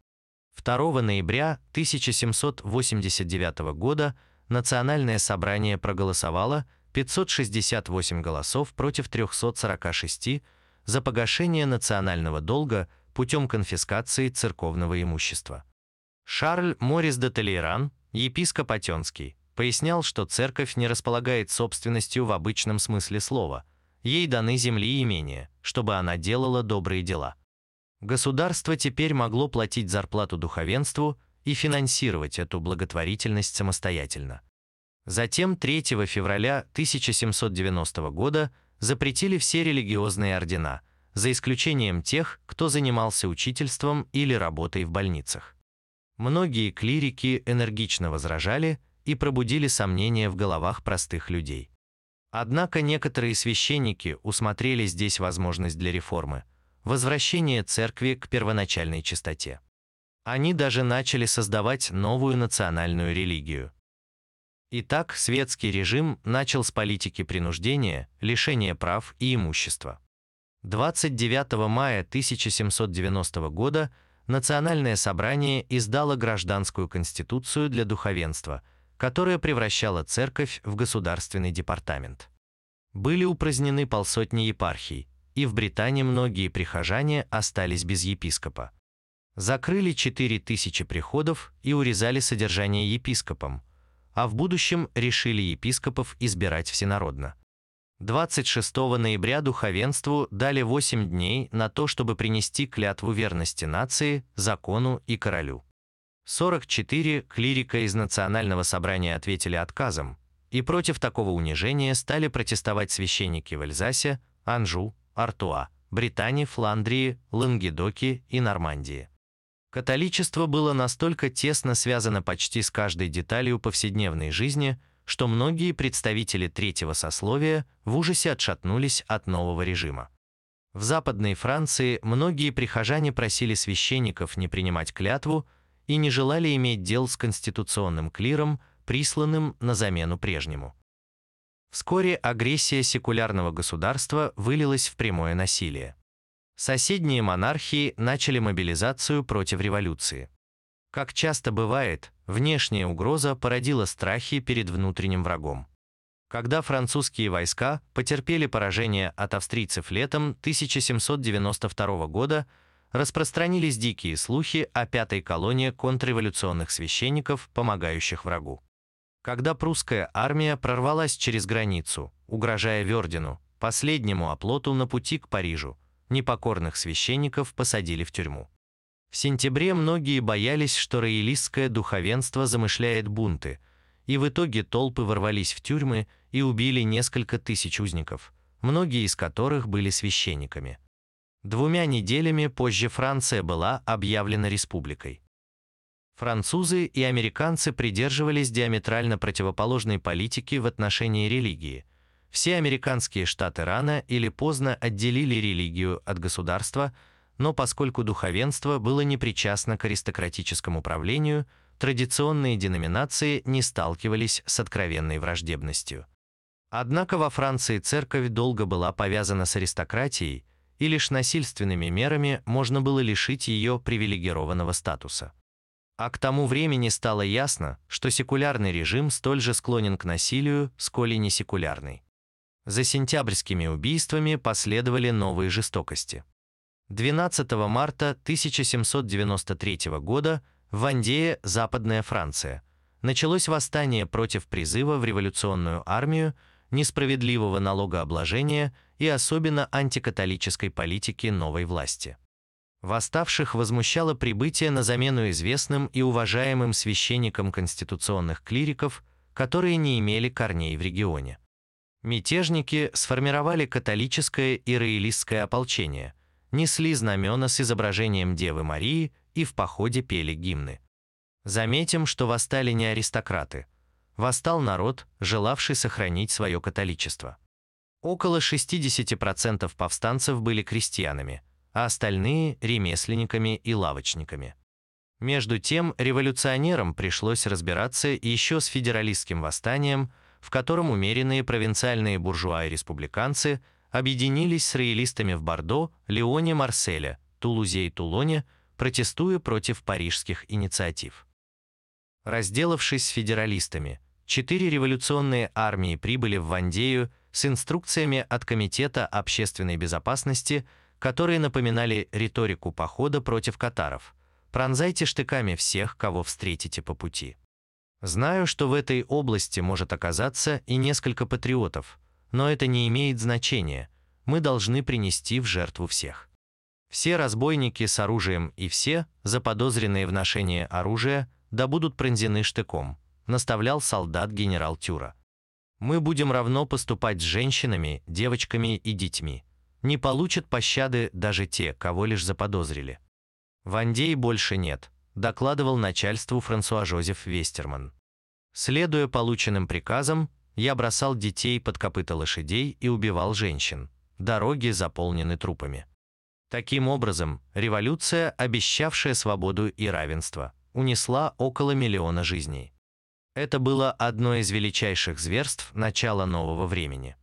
2 ноября 1789 года Национальное собрание проголосовало 568 голосов против 346 за погашение национального долга путем конфискации церковного имущества. Шарль Морис де Толейран, епископ Атенский, пояснял, что церковь не располагает собственностью в обычном смысле слова, ей даны земли и имения, чтобы она делала добрые дела. Государство теперь могло платить зарплату духовенству и финансировать эту благотворительность самостоятельно. Затем 3 февраля 1790 года запретили все религиозные ордена, за исключением тех, кто занимался учительством или работой в больницах. Многие клирики энергично возражали и пробудили сомнения в головах простых людей. Однако некоторые священники усмотрели здесь возможность для реформы – возвращение церкви к первоначальной чистоте. Они даже начали создавать новую национальную религию. Итак, светский режим начал с политики принуждения, лишения прав и имущества. 29 мая 1790 года Национальное собрание издало гражданскую конституцию для духовенства, которая превращала церковь в государственный департамент. Были упразднены полсотни епархий, и в Британии многие прихожане остались без епископа. Закрыли 4000 приходов и урезали содержание епископам, а в будущем решили епископов избирать всенародно. 26 ноября духовенству дали 8 дней на то, чтобы принести клятву верности нации, закону и королю. 44 клирика из Национального собрания ответили отказом, и против такого унижения стали протестовать священники в Эльзасе, Анжу, Артуа, Британии, Фландрии, Лангедоке и Нормандии. Католичество было настолько тесно связано почти с каждой деталью повседневной жизни, что многие представители третьего сословия в ужасе отшатнулись от нового режима. В Западной Франции многие прихожане просили священников не принимать клятву и не желали иметь дел с конституционным клиром, присланным на замену прежнему. Вскоре агрессия секулярного государства вылилась в прямое насилие. Соседние монархии начали мобилизацию против революции. Как часто бывает, внешняя угроза породила страхи перед внутренним врагом. Когда французские войска потерпели поражение от австрийцев летом 1792 года, распространились дикие слухи о пятой колонии контрреволюционных священников, помогающих врагу. Когда прусская армия прорвалась через границу, угрожая Вердену, последнему оплоту на пути к Парижу, непокорных священников посадили в тюрьму. В сентябре многие боялись, что роялистское духовенство замышляет бунты, и в итоге толпы ворвались в тюрьмы и убили несколько тысяч узников, многие из которых были священниками. Двумя неделями позже Франция была объявлена республикой. Французы и американцы придерживались диаметрально противоположной политики в отношении религии, все американские штаты рано или поздно отделили религию от государства, но поскольку духовенство было непричастно к аристократическому правлению, традиционные деноминации не сталкивались с откровенной враждебностью. Однако во Франции церковь долго была повязана с аристократией, и лишь насильственными мерами можно было лишить ее привилегированного статуса. А к тому времени стало ясно, что секулярный режим столь же склонен к насилию, сколь и не секулярный. За сентябрьскими убийствами последовали новые жестокости. 12 марта 1793 года в Вандее, Западная Франция, началось восстание против призыва в революционную армию, несправедливого налогообложения и особенно антикатолической политики новой власти. Восставших возмущало прибытие на замену известным и уважаемым священникам конституционных клириков, которые не имели корней в регионе. Мятежники сформировали католическое и роялистское ополчение, несли знамена с изображением Девы Марии и в походе пели гимны. Заметим, что восстали не аристократы. Восстал народ, желавший сохранить свое католичество. Около 60% повстанцев были крестьянами, а остальные – ремесленниками и лавочниками. Между тем, революционерам пришлось разбираться еще с федералистским восстанием – в котором умеренные провинциальные буржуа и республиканцы объединились с роялистами в Бордо, Лионе, Марселе, Тулузе и Тулоне, протестуя против парижских инициатив. Разделавшись с федералистами, четыре революционные армии прибыли в Вандею с инструкциями от Комитета общественной безопасности, которые напоминали риторику похода против катаров. «Пронзайте штыками всех, кого встретите по пути». Знаю, что в этой области может оказаться и несколько патриотов, но это не имеет значения, мы должны принести в жертву всех. Все разбойники с оружием и все, заподозренные в ношении оружия, да будут пронзены штыком, наставлял солдат генерал Тюра. Мы будем равно поступать с женщинами, девочками и детьми. Не получат пощады даже те, кого лишь заподозрили. Вандей больше нет, докладывал начальству Франсуа Жозеф Вестерман. Следуя полученным приказам, я бросал детей под копыта лошадей и убивал женщин. Дороги заполнены трупами. Таким образом, революция, обещавшая свободу и равенство, унесла около миллиона жизней. Это было одно из величайших зверств начала нового времени.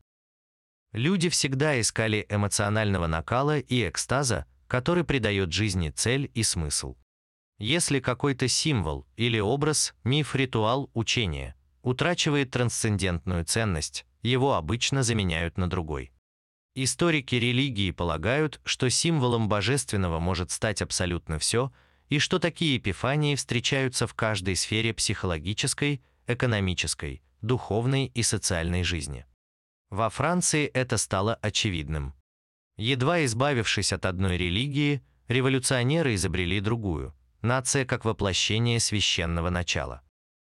Люди всегда искали эмоционального накала и экстаза, который придает жизни цель и смысл. Если какой-то символ или образ, миф, ритуал, учение утрачивает трансцендентную ценность, его обычно заменяют на другой. Историки религии полагают, что символом божественного может стать абсолютно все, и что такие эпифании встречаются в каждой сфере психологической, экономической, духовной и социальной жизни. Во Франции это стало очевидным. Едва избавившись от одной религии, революционеры изобрели другую – нация как воплощение священного начала.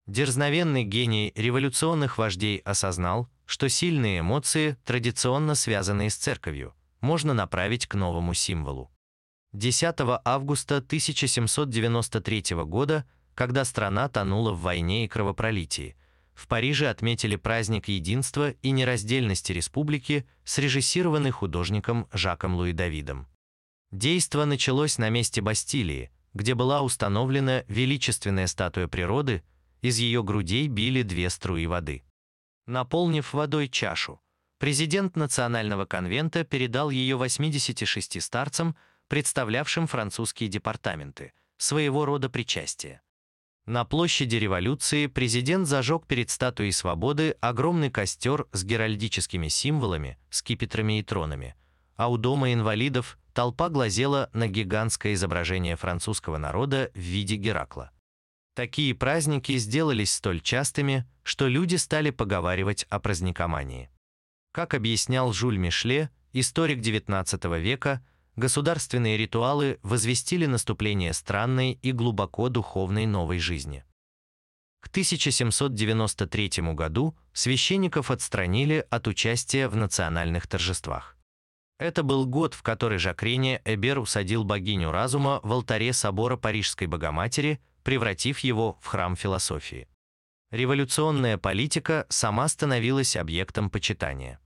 Дерзновенный гений революционных вождей осознал, что сильные эмоции, традиционно связанные с церковью, можно направить к новому символу. 10 августа 1793 года, когда страна тонула в войне и кровопролитии, в Париже отметили праздник единства и нераздельности республики, срежиссированный художником Жаком Луи Давидом. Действо началось на месте Бастилии, где была установлена величественная статуя природы, из ее грудей били две струи воды. Наполнив водой чашу, президент Национального конвента передал ее 86 старцам, представлявшим французские департаменты, своего рода причастие. На площади революции президент зажег перед статуей свободы огромный костер с геральдическими символами, скипетрами и тронами, а у дома инвалидов толпа глазела на гигантское изображение французского народа в виде Геракла. Такие праздники сделались столь частыми, что люди стали поговаривать о праздникомании. Как объяснял Жюль Мишле, историк XIX века, государственные ритуалы возвестили наступление странной и глубоко духовной новой жизни. К 1793 году священников отстранили от участия в национальных торжествах. Это был год, в который Жак Рене Эбер усадил богиню разума в алтаре собора Парижской Богоматери превратив его в храм философии. Революционная политика сама становилась объектом почитания.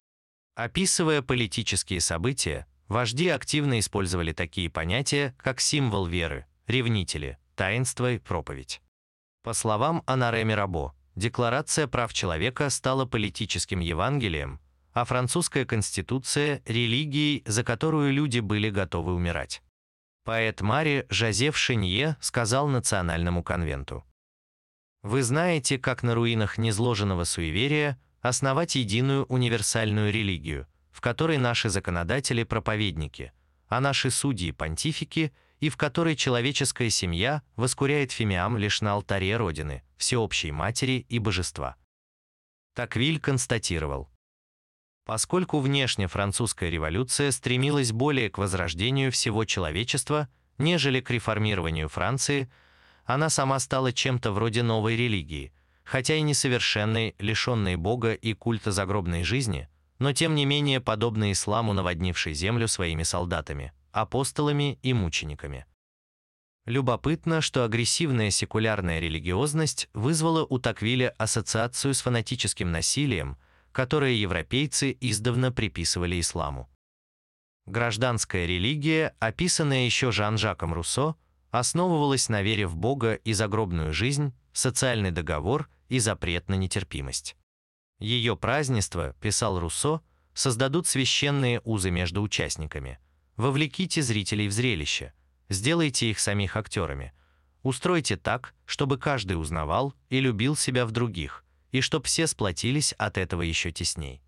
Описывая политические события, вожди активно использовали такие понятия, как символ веры, ревнители, таинство и проповедь. По словам Анаре Мирабо, Декларация прав человека стала политическим Евангелием, а французская конституция – религией, за которую люди были готовы умирать. Поэт Мари Жозеф Шинье сказал Национальному конвенту. «Вы знаете, как на руинах незложенного суеверия основать единую универсальную религию, в которой наши законодатели – проповедники, а наши судьи – понтифики, и в которой человеческая семья воскуряет фимиам лишь на алтаре Родины, всеобщей матери и божества». Таквиль констатировал. Поскольку внешне французская революция стремилась более к возрождению всего человечества, нежели к реформированию Франции, она сама стала чем-то вроде новой религии, хотя и несовершенной, лишенной Бога и культа загробной жизни, но тем не менее подобной исламу, наводнившей землю своими солдатами, апостолами и мучениками. Любопытно, что агрессивная секулярная религиозность вызвала у Таквиля ассоциацию с фанатическим насилием – которые европейцы издавна приписывали исламу. Гражданская религия, описанная еще Жан-Жаком Руссо, основывалась на вере в Бога и загробную жизнь, социальный договор и запрет на нетерпимость. Ее празднество, писал Руссо, создадут священные узы между участниками. Вовлеките зрителей в зрелище, сделайте их самих актерами. Устройте так, чтобы каждый узнавал и любил себя в других – и чтоб все сплотились от этого еще тесней.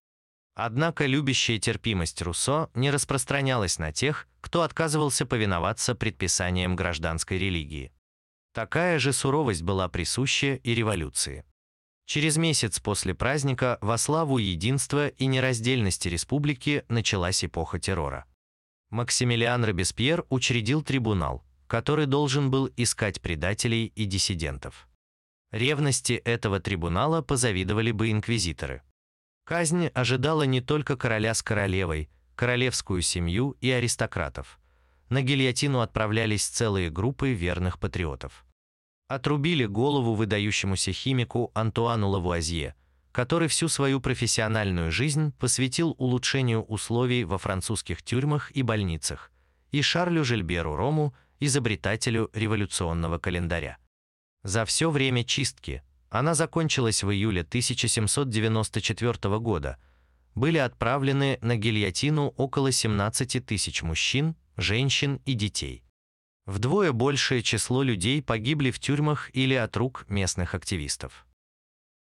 Однако любящая терпимость Руссо не распространялась на тех, кто отказывался повиноваться предписаниям гражданской религии. Такая же суровость была присуща и революции. Через месяц после праздника во славу единства и нераздельности республики началась эпоха террора. Максимилиан Робеспьер учредил трибунал, который должен был искать предателей и диссидентов. Ревности этого трибунала позавидовали бы инквизиторы. Казнь ожидала не только короля с королевой, королевскую семью и аристократов. На гильотину отправлялись целые группы верных патриотов. Отрубили голову выдающемуся химику Антуану Лавуазье, который всю свою профессиональную жизнь посвятил улучшению условий во французских тюрьмах и больницах, и Шарлю Жильберу Рому, изобретателю революционного календаря. За все время чистки, она закончилась в июле 1794 года, были отправлены на гильотину около 17 тысяч мужчин, женщин и детей. Вдвое большее число людей погибли в тюрьмах или от рук местных активистов.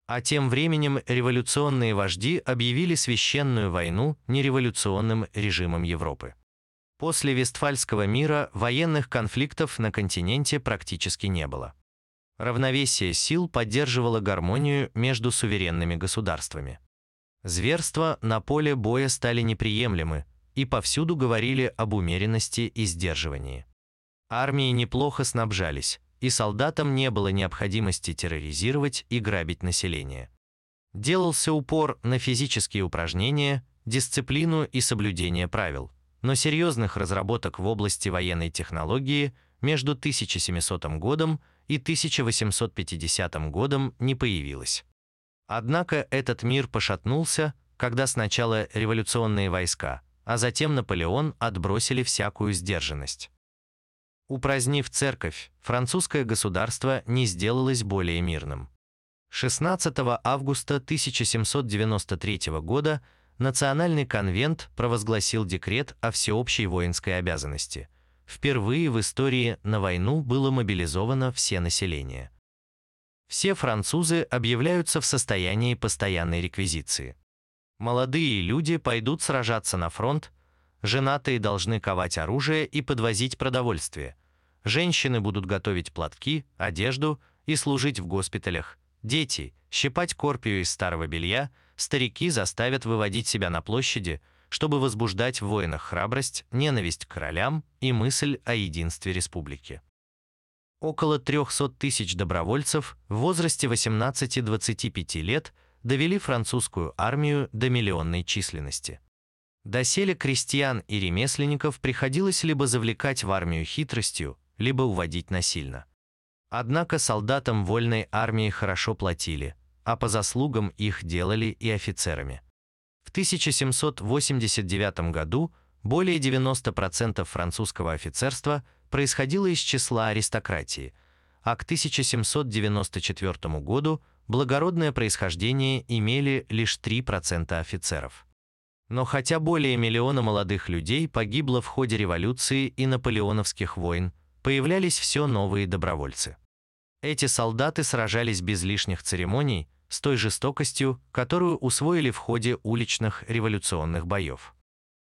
А тем временем революционные вожди объявили священную войну нереволюционным режимам Европы. После Вестфальского мира военных конфликтов на континенте практически не было. Равновесие сил поддерживало гармонию между суверенными государствами. Зверства на поле боя стали неприемлемы, и повсюду говорили об умеренности и сдерживании. Армии неплохо снабжались, и солдатам не было необходимости терроризировать и грабить население. Делался упор на физические упражнения, дисциплину и соблюдение правил, но серьезных разработок в области военной технологии между 1700 годом и 1850 годом не появилось. Однако этот мир пошатнулся, когда сначала революционные войска, а затем Наполеон отбросили всякую сдержанность. Упразднив церковь, французское государство не сделалось более мирным. 16 августа 1793 года Национальный конвент провозгласил декрет о всеобщей воинской обязанности. Впервые в истории на войну было мобилизовано все население. Все французы объявляются в состоянии постоянной реквизиции. Молодые люди пойдут сражаться на фронт, Женатые должны ковать оружие и подвозить продовольствие. Женщины будут готовить платки, одежду и служить в госпиталях. Дети – щипать корпию из старого белья, старики заставят выводить себя на площади, чтобы возбуждать в воинах храбрость, ненависть к королям и мысль о единстве республики. Около 300 тысяч добровольцев в возрасте 18-25 лет довели французскую армию до миллионной численности. Доселе крестьян и ремесленников приходилось либо завлекать в армию хитростью, либо уводить насильно. Однако солдатам вольной армии хорошо платили, а по заслугам их делали и офицерами. В 1789 году более 90% французского офицерства происходило из числа аристократии, а к 1794 году благородное происхождение имели лишь 3% офицеров. Но хотя более миллиона молодых людей погибло в ходе революции и наполеоновских войн, появлялись все новые добровольцы. Эти солдаты сражались без лишних церемоний, с той жестокостью, которую усвоили в ходе уличных революционных боев.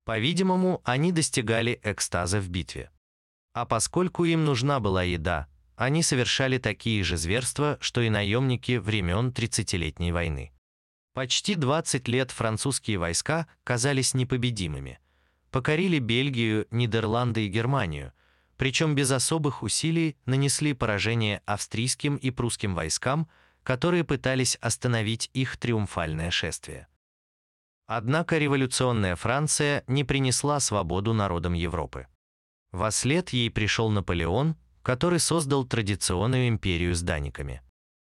По-видимому, они достигали экстаза в битве. А поскольку им нужна была еда, они совершали такие же зверства, что и наемники времен Тридцатилетней войны. Почти 20 лет французские войска казались непобедимыми. Покорили Бельгию, Нидерланды и Германию, причем без особых усилий нанесли поражение австрийским и прусским войскам, которые пытались остановить их триумфальное шествие. Однако революционная Франция не принесла свободу народам Европы. Во след ей пришел Наполеон, который создал традиционную империю с даниками.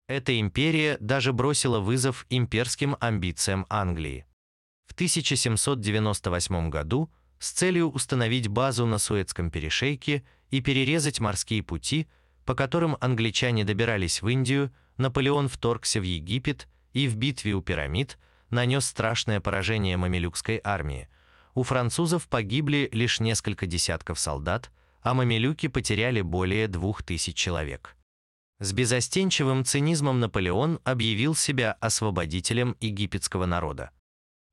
Эта империя даже бросила вызов имперским амбициям Англии. В 1798 году с целью установить базу на Суэцком перешейке и перерезать морские пути, по которым англичане добирались в Индию, Наполеон вторгся в Египет и в битве у пирамид нанес страшное поражение мамилюкской армии. У французов погибли лишь несколько десятков солдат, а мамилюки потеряли более двух тысяч человек. С безостенчивым цинизмом Наполеон объявил себя освободителем египетского народа.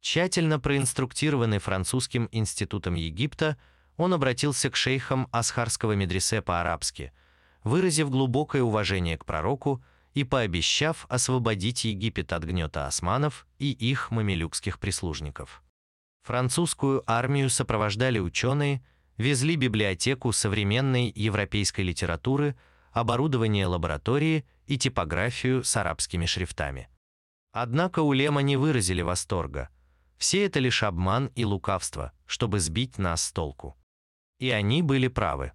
Тщательно проинструктированный французским институтом Египта, он обратился к шейхам Асхарского медресе по-арабски, выразив глубокое уважение к пророку и пообещав освободить Египет от гнета османов и их мамилюкских прислужников. Французскую армию сопровождали ученые, везли библиотеку современной европейской литературы, оборудование лаборатории и типографию с арабскими шрифтами. Однако улема не выразили восторга. Все это лишь обман и лукавство, чтобы сбить нас с толку. И они были правы.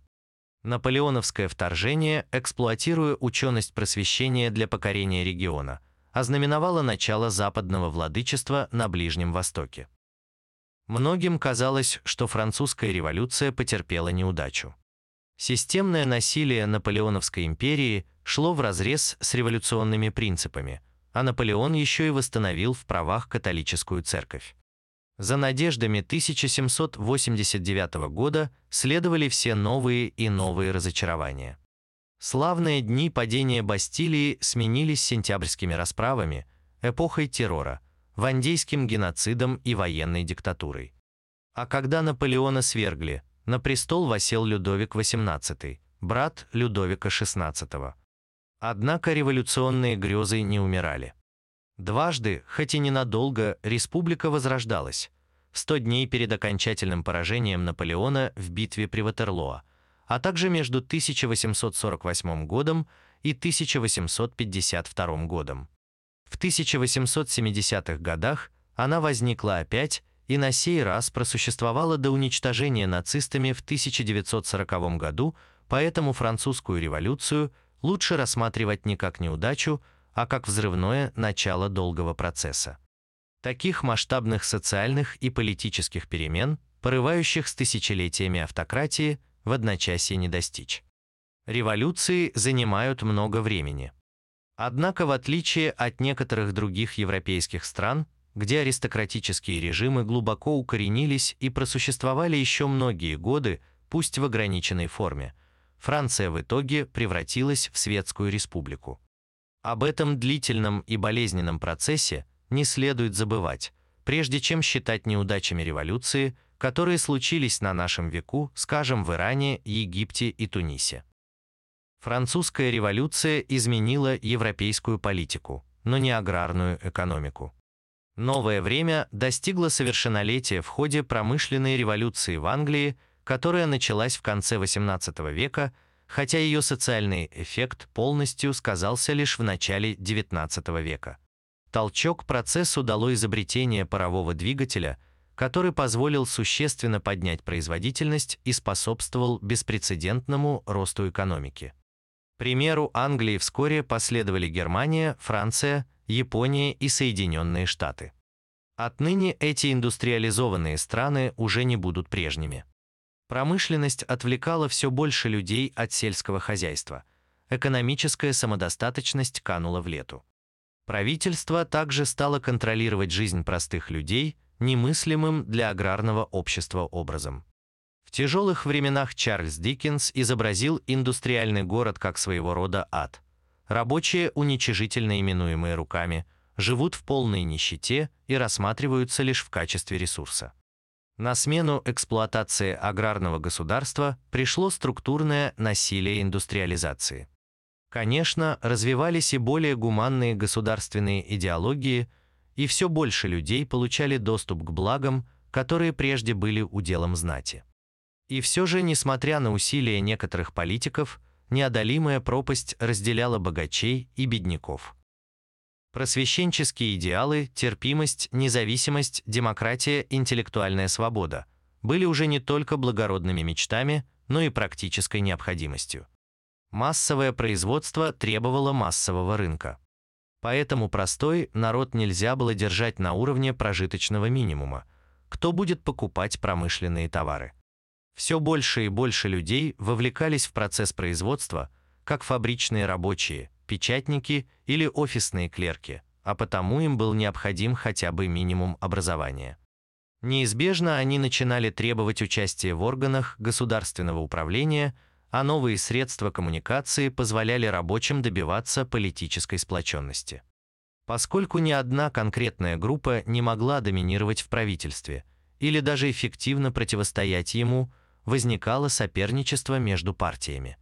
Наполеоновское вторжение, эксплуатируя ученость просвещения для покорения региона, ознаменовало начало западного владычества на Ближнем Востоке. Многим казалось, что французская революция потерпела неудачу. Системное насилие Наполеоновской империи шло вразрез с революционными принципами, а Наполеон еще и восстановил в правах католическую церковь. За надеждами 1789 года следовали все новые и новые разочарования. Славные дни падения Бастилии сменились сентябрьскими расправами, эпохой террора, вандейским геноцидом и военной диктатурой. А когда Наполеона свергли, на престол восел Людовик XVIII, брат Людовика XVI. Однако революционные грезы не умирали. Дважды, хоть и ненадолго, республика возрождалась. Сто дней перед окончательным поражением Наполеона в битве при Ватерлоо, а также между 1848 годом и 1852 годом. В 1870-х годах она возникла опять и на сей раз просуществовала до уничтожения нацистами в 1940 году, поэтому французскую революцию лучше рассматривать не как неудачу, а как взрывное начало долгого процесса. Таких масштабных социальных и политических перемен, порывающих с тысячелетиями автократии, в одночасье не достичь. Революции занимают много времени. Однако, в отличие от некоторых других европейских стран, где аристократические режимы глубоко укоренились и просуществовали еще многие годы, пусть в ограниченной форме, Франция в итоге превратилась в светскую республику. Об этом длительном и болезненном процессе не следует забывать, прежде чем считать неудачами революции, которые случились на нашем веку, скажем, в Иране, Египте и Тунисе. Французская революция изменила европейскую политику, но не аграрную экономику. Новое время достигло совершеннолетия в ходе промышленной революции в Англии, которая началась в конце XVIII века – хотя ее социальный эффект полностью сказался лишь в начале XIX века. Толчок процессу дало изобретение парового двигателя, который позволил существенно поднять производительность и способствовал беспрецедентному росту экономики. Примеру Англии вскоре последовали Германия, Франция, Япония и Соединенные Штаты. Отныне эти индустриализованные страны уже не будут прежними. Промышленность отвлекала все больше людей от сельского хозяйства. Экономическая самодостаточность канула в лету. Правительство также стало контролировать жизнь простых людей немыслимым для аграрного общества образом. В тяжелых временах Чарльз Диккенс изобразил индустриальный город как своего рода ад. Рабочие, уничижительно именуемые руками, живут в полной нищете и рассматриваются лишь в качестве ресурса. На смену эксплуатации аграрного государства пришло структурное насилие индустриализации. Конечно, развивались и более гуманные государственные идеологии, и все больше людей получали доступ к благам, которые прежде были уделом знати. И все же, несмотря на усилия некоторых политиков, неодолимая пропасть разделяла богачей и бедняков. Просвещенческие идеалы, терпимость, независимость, демократия, интеллектуальная свобода были уже не только благородными мечтами, но и практической необходимостью. Массовое производство требовало массового рынка. Поэтому простой народ нельзя было держать на уровне прожиточного минимума. Кто будет покупать промышленные товары? Все больше и больше людей вовлекались в процесс производства, как фабричные рабочие, печатники или офисные клерки, а потому им был необходим хотя бы минимум образования. Неизбежно они начинали требовать участия в органах государственного управления, а новые средства коммуникации позволяли рабочим добиваться политической сплоченности. Поскольку ни одна конкретная группа не могла доминировать в правительстве или даже эффективно противостоять ему, возникало соперничество между партиями.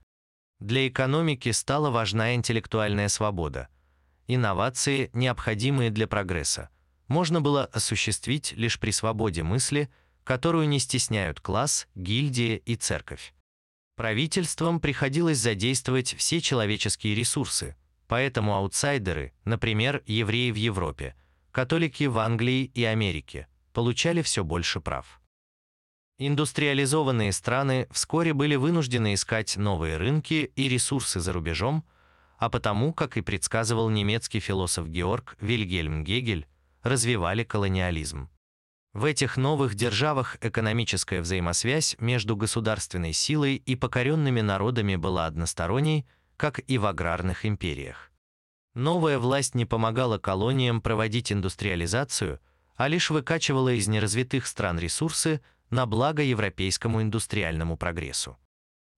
Для экономики стала важна интеллектуальная свобода. Инновации, необходимые для прогресса, можно было осуществить лишь при свободе мысли, которую не стесняют класс, гильдия и церковь. Правительствам приходилось задействовать все человеческие ресурсы, поэтому аутсайдеры, например, евреи в Европе, католики в Англии и Америке, получали все больше прав. Индустриализованные страны вскоре были вынуждены искать новые рынки и ресурсы за рубежом, а потому, как и предсказывал немецкий философ Георг Вильгельм Гегель, развивали колониализм. В этих новых державах экономическая взаимосвязь между государственной силой и покоренными народами была односторонней, как и в аграрных империях. Новая власть не помогала колониям проводить индустриализацию, а лишь выкачивала из неразвитых стран ресурсы на благо европейскому индустриальному прогрессу.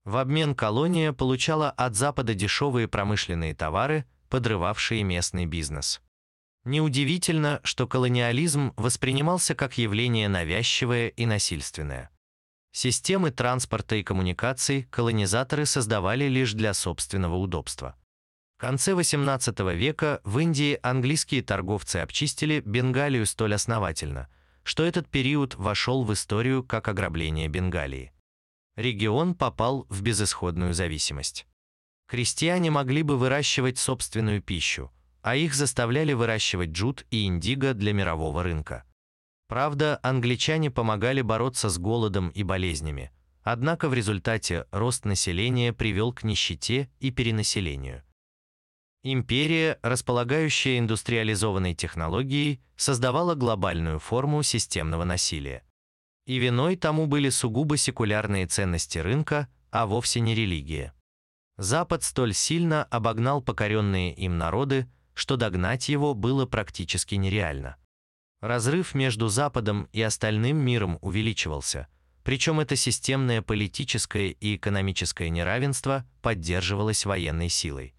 В обмен колония получала от Запада дешевые промышленные товары, подрывавшие местный бизнес. Неудивительно, что колониализм воспринимался как явление навязчивое и насильственное. Системы транспорта и коммуникаций колонизаторы создавали лишь для собственного удобства. В конце XVIII века в Индии английские торговцы обчистили Бенгалию столь основательно – что этот период вошел в историю как ограбление Бенгалии. Регион попал в безысходную зависимость. Крестьяне могли бы выращивать собственную пищу, а их заставляли выращивать джут и индиго для мирового рынка. Правда, англичане помогали бороться с голодом и болезнями, однако в результате рост населения привел к нищете и перенаселению. Империя, располагающая индустриализованной технологией, создавала глобальную форму системного насилия. И виной тому были сугубо секулярные ценности рынка, а вовсе не религия. Запад столь сильно обогнал покоренные им народы, что догнать его было практически нереально. Разрыв между Западом и остальным миром увеличивался, причем это системное политическое и экономическое неравенство поддерживалось военной силой.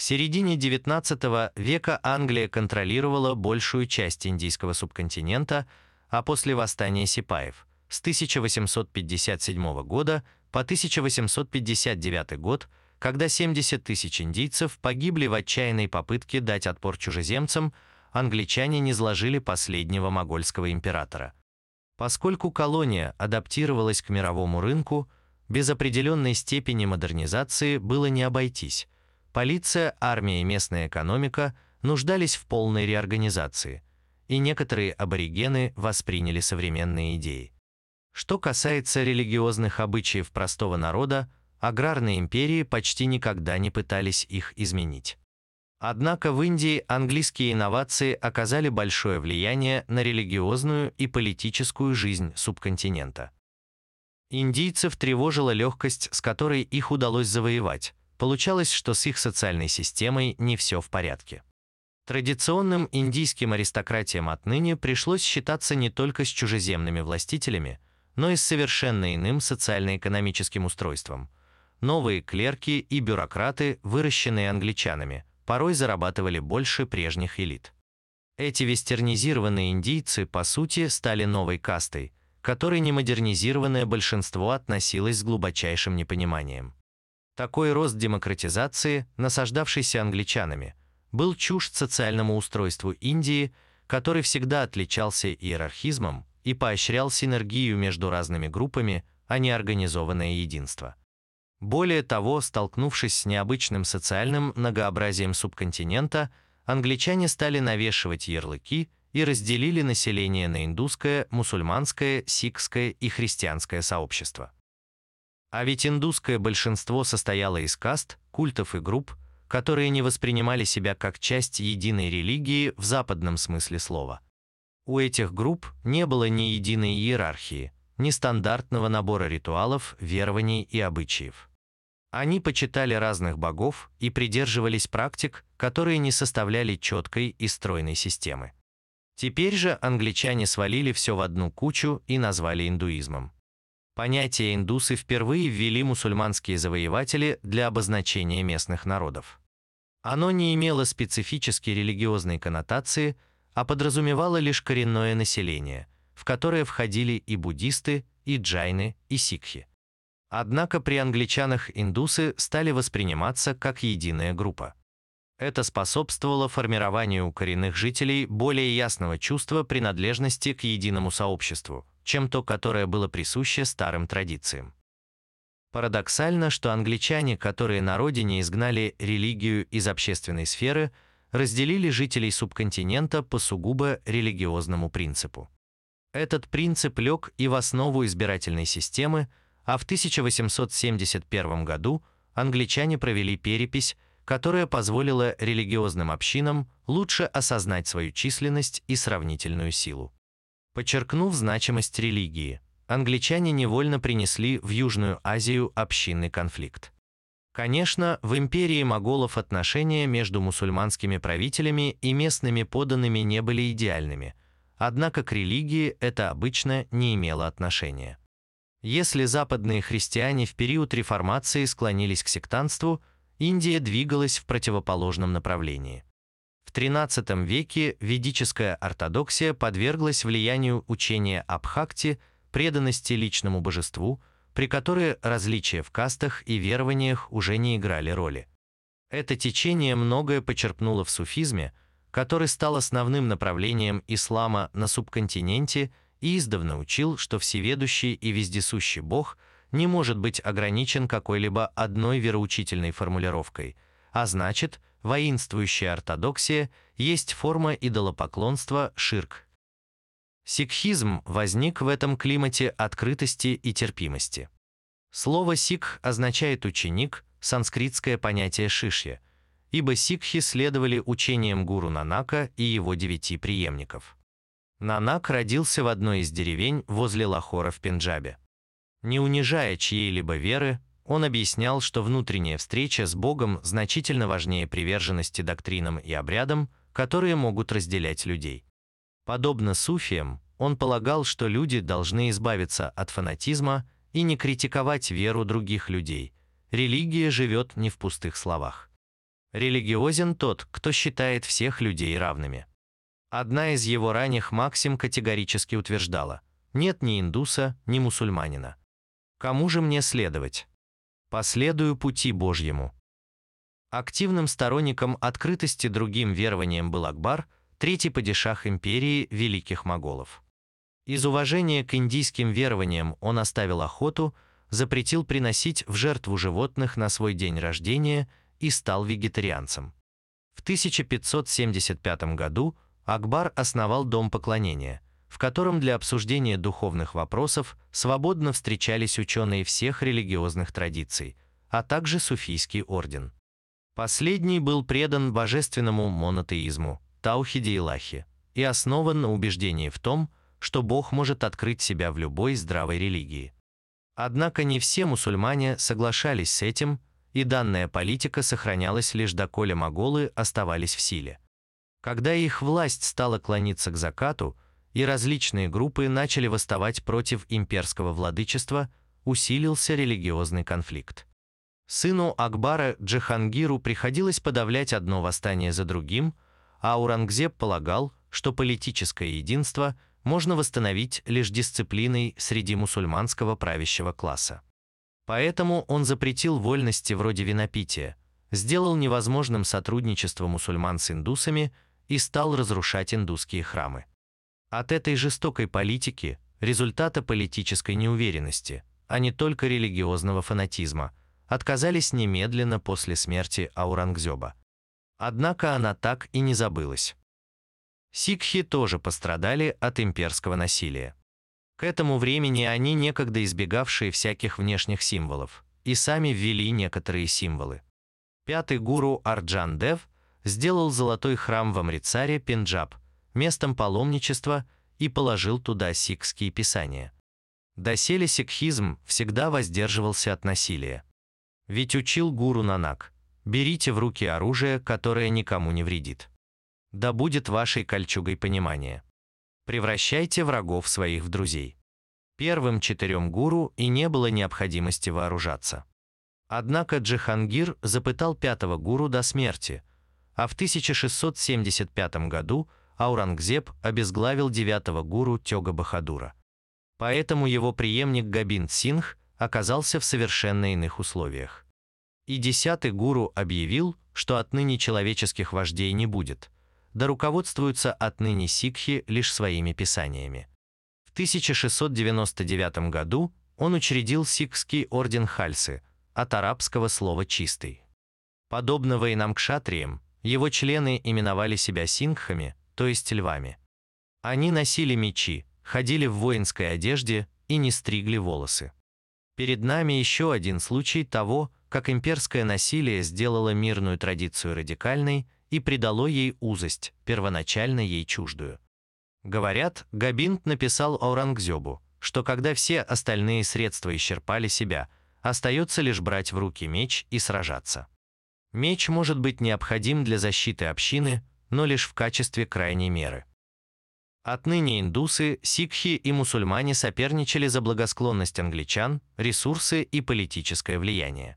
К середине XIX века Англия контролировала большую часть индийского субконтинента, а после восстания сипаев с 1857 года по 1859 год, когда 70 тысяч индийцев погибли в отчаянной попытке дать отпор чужеземцам, англичане не сложили последнего могольского императора. Поскольку колония адаптировалась к мировому рынку, без определенной степени модернизации было не обойтись – Полиция, армия и местная экономика нуждались в полной реорганизации, и некоторые аборигены восприняли современные идеи. Что касается религиозных обычаев простого народа, аграрные империи почти никогда не пытались их изменить. Однако в Индии английские инновации оказали большое влияние на религиозную и политическую жизнь субконтинента. Индийцев тревожила легкость, с которой их удалось завоевать, Получалось, что с их социальной системой не все в порядке. Традиционным индийским аристократиям отныне пришлось считаться не только с чужеземными властителями, но и с совершенно иным социально-экономическим устройством. Новые клерки и бюрократы, выращенные англичанами, порой зарабатывали больше прежних элит. Эти вестернизированные индийцы, по сути, стали новой кастой, которой немодернизированное большинство относилось с глубочайшим непониманием. Такой рост демократизации, насаждавшийся англичанами, был чужд социальному устройству Индии, который всегда отличался иерархизмом и поощрял синергию между разными группами, а не организованное единство. Более того, столкнувшись с необычным социальным многообразием субконтинента, англичане стали навешивать ярлыки и разделили население на индусское, мусульманское, сикхское и христианское сообщество. А ведь индусское большинство состояло из каст, культов и групп, которые не воспринимали себя как часть единой религии в западном смысле слова. У этих групп не было ни единой иерархии, ни стандартного набора ритуалов, верований и обычаев. Они почитали разных богов и придерживались практик, которые не составляли четкой и стройной системы. Теперь же англичане свалили все в одну кучу и назвали индуизмом. Понятие индусы впервые ввели мусульманские завоеватели для обозначения местных народов. Оно не имело специфической религиозной коннотации, а подразумевало лишь коренное население, в которое входили и буддисты, и джайны, и сикхи. Однако при англичанах индусы стали восприниматься как единая группа. Это способствовало формированию у коренных жителей более ясного чувства принадлежности к единому сообществу, чем то, которое было присуще старым традициям. Парадоксально, что англичане, которые на родине изгнали религию из общественной сферы, разделили жителей субконтинента по сугубо религиозному принципу. Этот принцип лег и в основу избирательной системы, а в 1871 году англичане провели перепись, которая позволила религиозным общинам лучше осознать свою численность и сравнительную силу. Подчеркнув значимость религии, англичане невольно принесли в Южную Азию общинный конфликт. Конечно, в империи моголов отношения между мусульманскими правителями и местными подданными не были идеальными, однако к религии это обычно не имело отношения. Если западные христиане в период реформации склонились к сектанству, Индия двигалась в противоположном направлении. В XIII веке ведическая ортодоксия подверглась влиянию учения Абхакти – преданности личному божеству, при которой различия в кастах и верованиях уже не играли роли. Это течение многое почерпнуло в суфизме, который стал основным направлением ислама на субконтиненте и издавна учил, что всеведущий и вездесущий Бог не может быть ограничен какой-либо одной вероучительной формулировкой, а значит, воинствующая ортодоксия есть форма идолопоклонства ширк, Сикхизм возник в этом климате открытости и терпимости. Слово «сикх» означает «ученик», санскритское понятие «шишья», ибо сикхи следовали учениям гуру Нанака и его девяти преемников. Нанак родился в одной из деревень возле Лахора в Пенджабе. Не унижая чьей-либо веры, он объяснял, что внутренняя встреча с Богом значительно важнее приверженности доктринам и обрядам, которые могут разделять людей. Подобно суфиям, он полагал, что люди должны избавиться от фанатизма и не критиковать веру других людей. Религия живет не в пустых словах. Религиозен тот, кто считает всех людей равными. Одна из его ранних максим категорически утверждала «нет ни индуса, ни мусульманина». Кому же мне следовать? Последую пути Божьему. Активным сторонником открытости другим верованиям был Акбар – третий падишах империи великих моголов. Из уважения к индийским верованиям он оставил охоту, запретил приносить в жертву животных на свой день рождения и стал вегетарианцем. В 1575 году Акбар основал дом поклонения, в котором для обсуждения духовных вопросов свободно встречались ученые всех религиозных традиций, а также суфийский орден. Последний был предан божественному монотеизму, Таухиде Илахи, и основан на убеждении в том, что Бог может открыть себя в любой здравой религии. Однако не все мусульмане соглашались с этим, и данная политика сохранялась лишь доколе моголы оставались в силе. Когда их власть стала клониться к закату, и различные группы начали восставать против имперского владычества, усилился религиозный конфликт. Сыну Акбара Джихангиру приходилось подавлять одно восстание за другим – а Аурангзеб полагал, что политическое единство можно восстановить лишь дисциплиной среди мусульманского правящего класса. Поэтому он запретил вольности вроде винопития, сделал невозможным сотрудничество мусульман с индусами и стал разрушать индусские храмы. От этой жестокой политики, результата политической неуверенности, а не только религиозного фанатизма, отказались немедленно после смерти Аурангзеба. Однако она так и не забылась. Сикхи тоже пострадали от имперского насилия. К этому времени они, некогда избегавшие всяких внешних символов, и сами ввели некоторые символы. Пятый гуру Арджан Дев сделал золотой храм в Амрицаре, Пенджаб, местом паломничества и положил туда сикхские писания. Доселе сикхизм всегда воздерживался от насилия. Ведь учил гуру Нанак – Берите в руки оружие, которое никому не вредит. Да будет вашей кольчугой понимание. Превращайте врагов своих в друзей. Первым четырем гуру и не было необходимости вооружаться. Однако Джихангир запытал пятого гуру до смерти, а в 1675 году Аурангзеб обезглавил девятого гуру Тёга Бахадура. Поэтому его преемник Габин Сингх оказался в совершенно иных условиях. И десятый гуру объявил, что отныне человеческих вождей не будет, да руководствуются отныне сикхи лишь своими писаниями. В 1699 году он учредил сикхский орден Хальсы, от арабского слова «чистый». Подобно воинам кшатриям, его члены именовали себя сингхами, то есть львами. Они носили мечи, ходили в воинской одежде и не стригли волосы. Перед нами еще один случай того, как имперское насилие сделало мирную традицию радикальной и придало ей узость, первоначально ей чуждую. Говорят, Габинт написал Аурангзебу, что когда все остальные средства исчерпали себя, остается лишь брать в руки меч и сражаться. Меч может быть необходим для защиты общины, но лишь в качестве крайней меры. Отныне индусы, сикхи и мусульмане соперничали за благосклонность англичан, ресурсы и политическое влияние.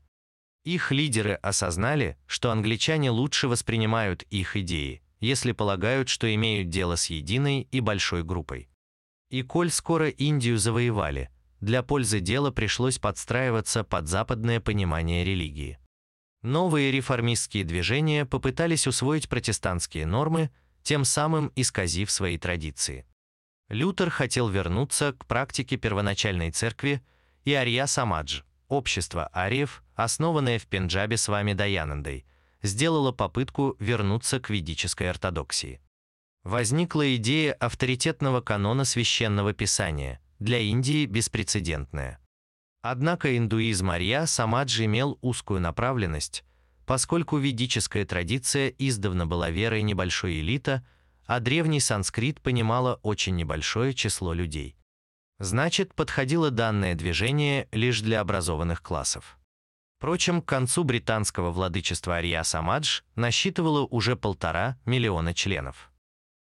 Их лидеры осознали, что англичане лучше воспринимают их идеи, если полагают, что имеют дело с единой и большой группой. И коль скоро Индию завоевали, для пользы дела пришлось подстраиваться под западное понимание религии. Новые реформистские движения попытались усвоить протестантские нормы, тем самым исказив свои традиции. Лютер хотел вернуться к практике первоначальной церкви и Ария Самадж, общество ариев, основанное в Пенджабе с вами Даянандой, сделало попытку вернуться к ведической ортодоксии. Возникла идея авторитетного канона священного писания, для Индии беспрецедентная. Однако индуизм Арья Самаджи имел узкую направленность, поскольку ведическая традиция издавна была верой небольшой элиты, а древний санскрит понимало очень небольшое число людей. Значит, подходило данное движение лишь для образованных классов. Впрочем, к концу британского владычества Ария Самадж насчитывало уже полтора миллиона членов.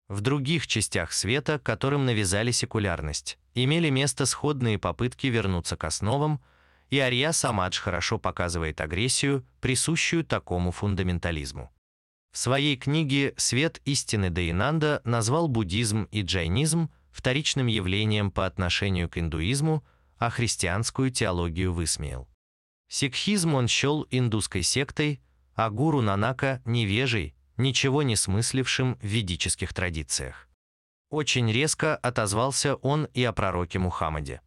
В других частях света, которым навязали секулярность, имели место сходные попытки вернуться к основам, и Арья Самадж хорошо показывает агрессию, присущую такому фундаментализму. В своей книге «Свет истины Дайнанда» назвал буддизм и джайнизм вторичным явлением по отношению к индуизму, а христианскую теологию высмеял. Сикхизм он счел индусской сектой, а гуру Нанака – невежей, ничего не смыслившим в ведических традициях. Очень резко отозвался он и о пророке Мухаммаде.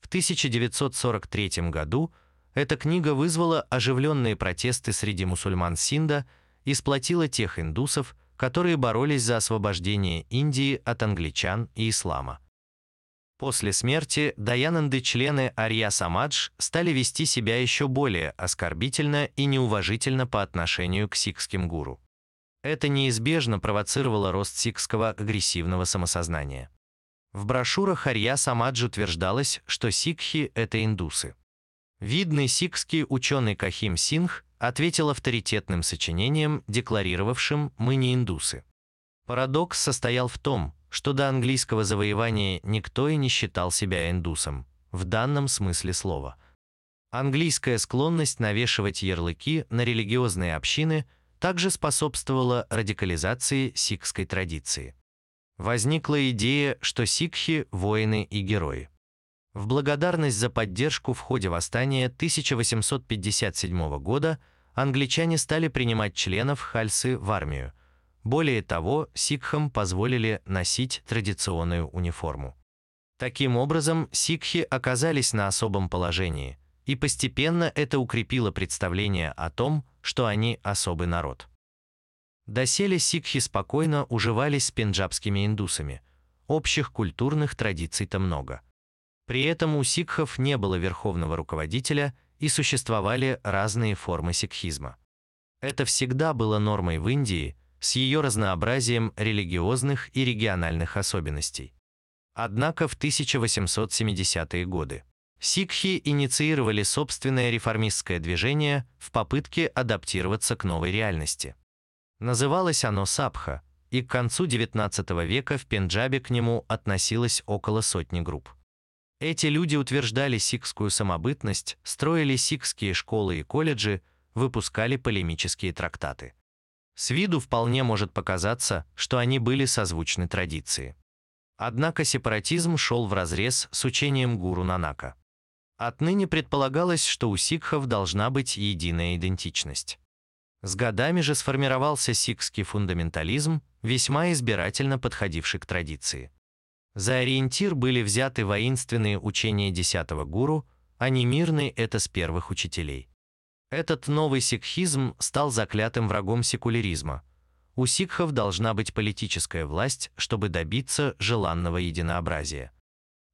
В 1943 году эта книга вызвала оживленные протесты среди мусульман Синда и сплотила тех индусов, которые боролись за освобождение Индии от англичан и ислама. После смерти Даянанды члены Арья Самадж стали вести себя еще более оскорбительно и неуважительно по отношению к сикхским гуру. Это неизбежно провоцировало рост сикхского агрессивного самосознания. В брошюрах Арья Самадж утверждалось, что сикхи – это индусы. Видный сикхский ученый Кахим Сингх ответил авторитетным сочинением, декларировавшим «мы не индусы». Парадокс состоял в том, что до английского завоевания никто и не считал себя индусом, в данном смысле слова. Английская склонность навешивать ярлыки на религиозные общины также способствовала радикализации сикхской традиции. Возникла идея, что сикхи – воины и герои. В благодарность за поддержку в ходе восстания 1857 года англичане стали принимать членов Хальсы в армию. Более того, сикхам позволили носить традиционную униформу. Таким образом, сикхи оказались на особом положении, и постепенно это укрепило представление о том, что они особый народ. Доселе сикхи спокойно уживались с пенджабскими индусами. Общих культурных традиций-то много. При этом у сикхов не было верховного руководителя и существовали разные формы сикхизма. Это всегда было нормой в Индии с ее разнообразием религиозных и региональных особенностей. Однако в 1870-е годы Сикхи инициировали собственное реформистское движение в попытке адаптироваться к новой реальности. Называлось оно Сабха, и к концу XIX века в Пенджабе к нему относилось около сотни групп. Эти люди утверждали сикхскую самобытность, строили сикхские школы и колледжи, выпускали полемические трактаты. С виду вполне может показаться, что они были созвучны традиции. Однако сепаратизм шел вразрез с учением гуру Нанака. Отныне предполагалось, что у сикхов должна быть единая идентичность. С годами же сформировался сикхский фундаментализм, весьма избирательно подходивший к традиции. За ориентир были взяты воинственные учения десятого гуру, а не мирные это с первых учителей. Этот новый сикхизм стал заклятым врагом секуляризма. У сикхов должна быть политическая власть, чтобы добиться желанного единообразия.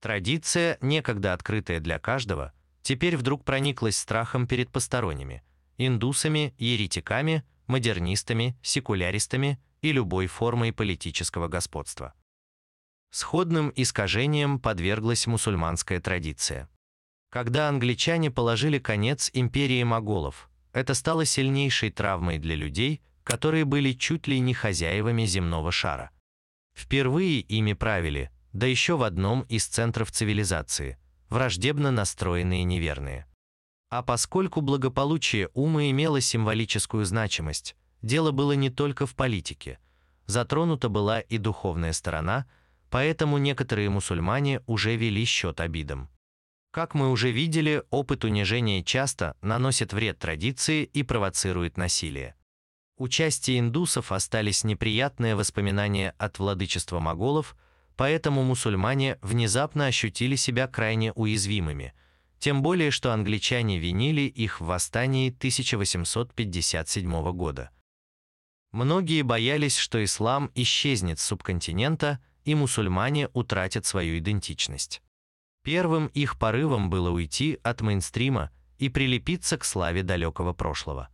Традиция, некогда открытая для каждого, теперь вдруг прониклась страхом перед посторонними – индусами, еретиками, модернистами, секуляристами и любой формой политического господства. Сходным искажением подверглась мусульманская традиция. Когда англичане положили конец империи моголов, это стало сильнейшей травмой для людей, которые были чуть ли не хозяевами земного шара. Впервые ими правили да еще в одном из центров цивилизации, враждебно настроенные неверные. А поскольку благополучие ума имело символическую значимость, дело было не только в политике, затронута была и духовная сторона, поэтому некоторые мусульмане уже вели счет обидам. Как мы уже видели, опыт унижения часто наносит вред традиции и провоцирует насилие. У части индусов остались неприятные воспоминания от владычества моголов – поэтому мусульмане внезапно ощутили себя крайне уязвимыми, тем более что англичане винили их в восстании 1857 года. Многие боялись, что ислам исчезнет с субконтинента, и мусульмане утратят свою идентичность. Первым их порывом было уйти от мейнстрима и прилепиться к славе далекого прошлого.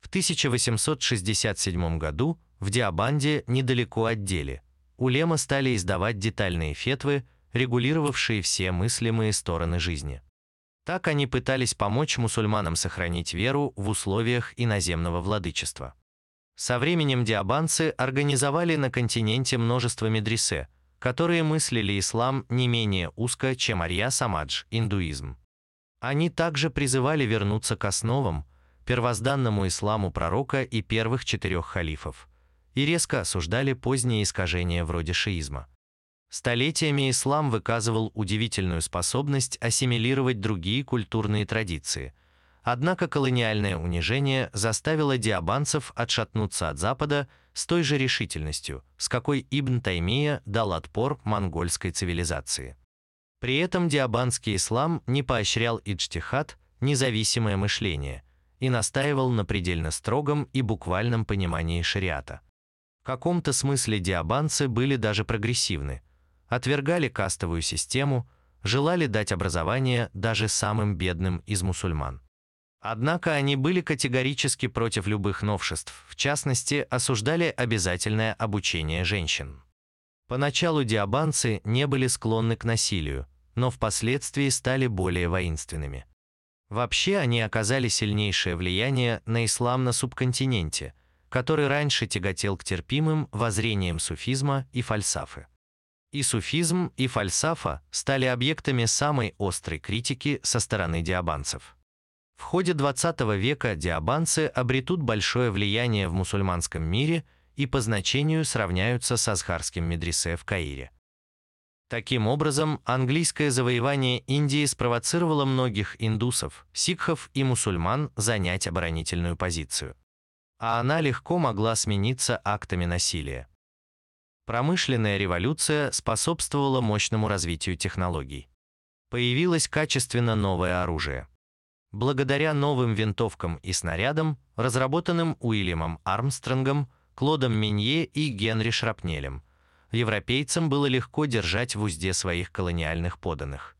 В 1867 году в Диабанде, недалеко от Дели, улема стали издавать детальные фетвы, регулировавшие все мыслимые стороны жизни. Так они пытались помочь мусульманам сохранить веру в условиях иноземного владычества. Со временем диабанцы организовали на континенте множество медресе, которые мыслили ислам не менее узко, чем арья-самадж, индуизм. Они также призывали вернуться к основам, первозданному исламу пророка и первых четырех халифов – и резко осуждали поздние искажения вроде шиизма. Столетиями ислам выказывал удивительную способность ассимилировать другие культурные традиции. Однако колониальное унижение заставило диабанцев отшатнуться от Запада с той же решительностью, с какой Ибн Таймия дал отпор монгольской цивилизации. При этом диабанский ислам не поощрял иджтихад, независимое мышление, и настаивал на предельно строгом и буквальном понимании шариата. В каком-то смысле диабанцы были даже прогрессивны, отвергали кастовую систему, желали дать образование даже самым бедным из мусульман. Однако они были категорически против любых новшеств, в частности, осуждали обязательное обучение женщин. Поначалу диабанцы не были склонны к насилию, но впоследствии стали более воинственными. Вообще они оказали сильнейшее влияние на ислам на субконтиненте – который раньше тяготел к терпимым воззрениям суфизма и фальсафы. И суфизм, и фальсафа стали объектами самой острой критики со стороны диабанцев. В ходе XX века диабанцы обретут большое влияние в мусульманском мире и по значению сравняются с Азхарским медресе в Каире. Таким образом, английское завоевание Индии спровоцировало многих индусов, сикхов и мусульман занять оборонительную позицию а она легко могла смениться актами насилия. Промышленная революция способствовала мощному развитию технологий. Появилось качественно новое оружие. Благодаря новым винтовкам и снарядам, разработанным Уильямом Армстронгом, Клодом Минье и Генри Шрапнелем, европейцам было легко держать в узде своих колониальных поданных.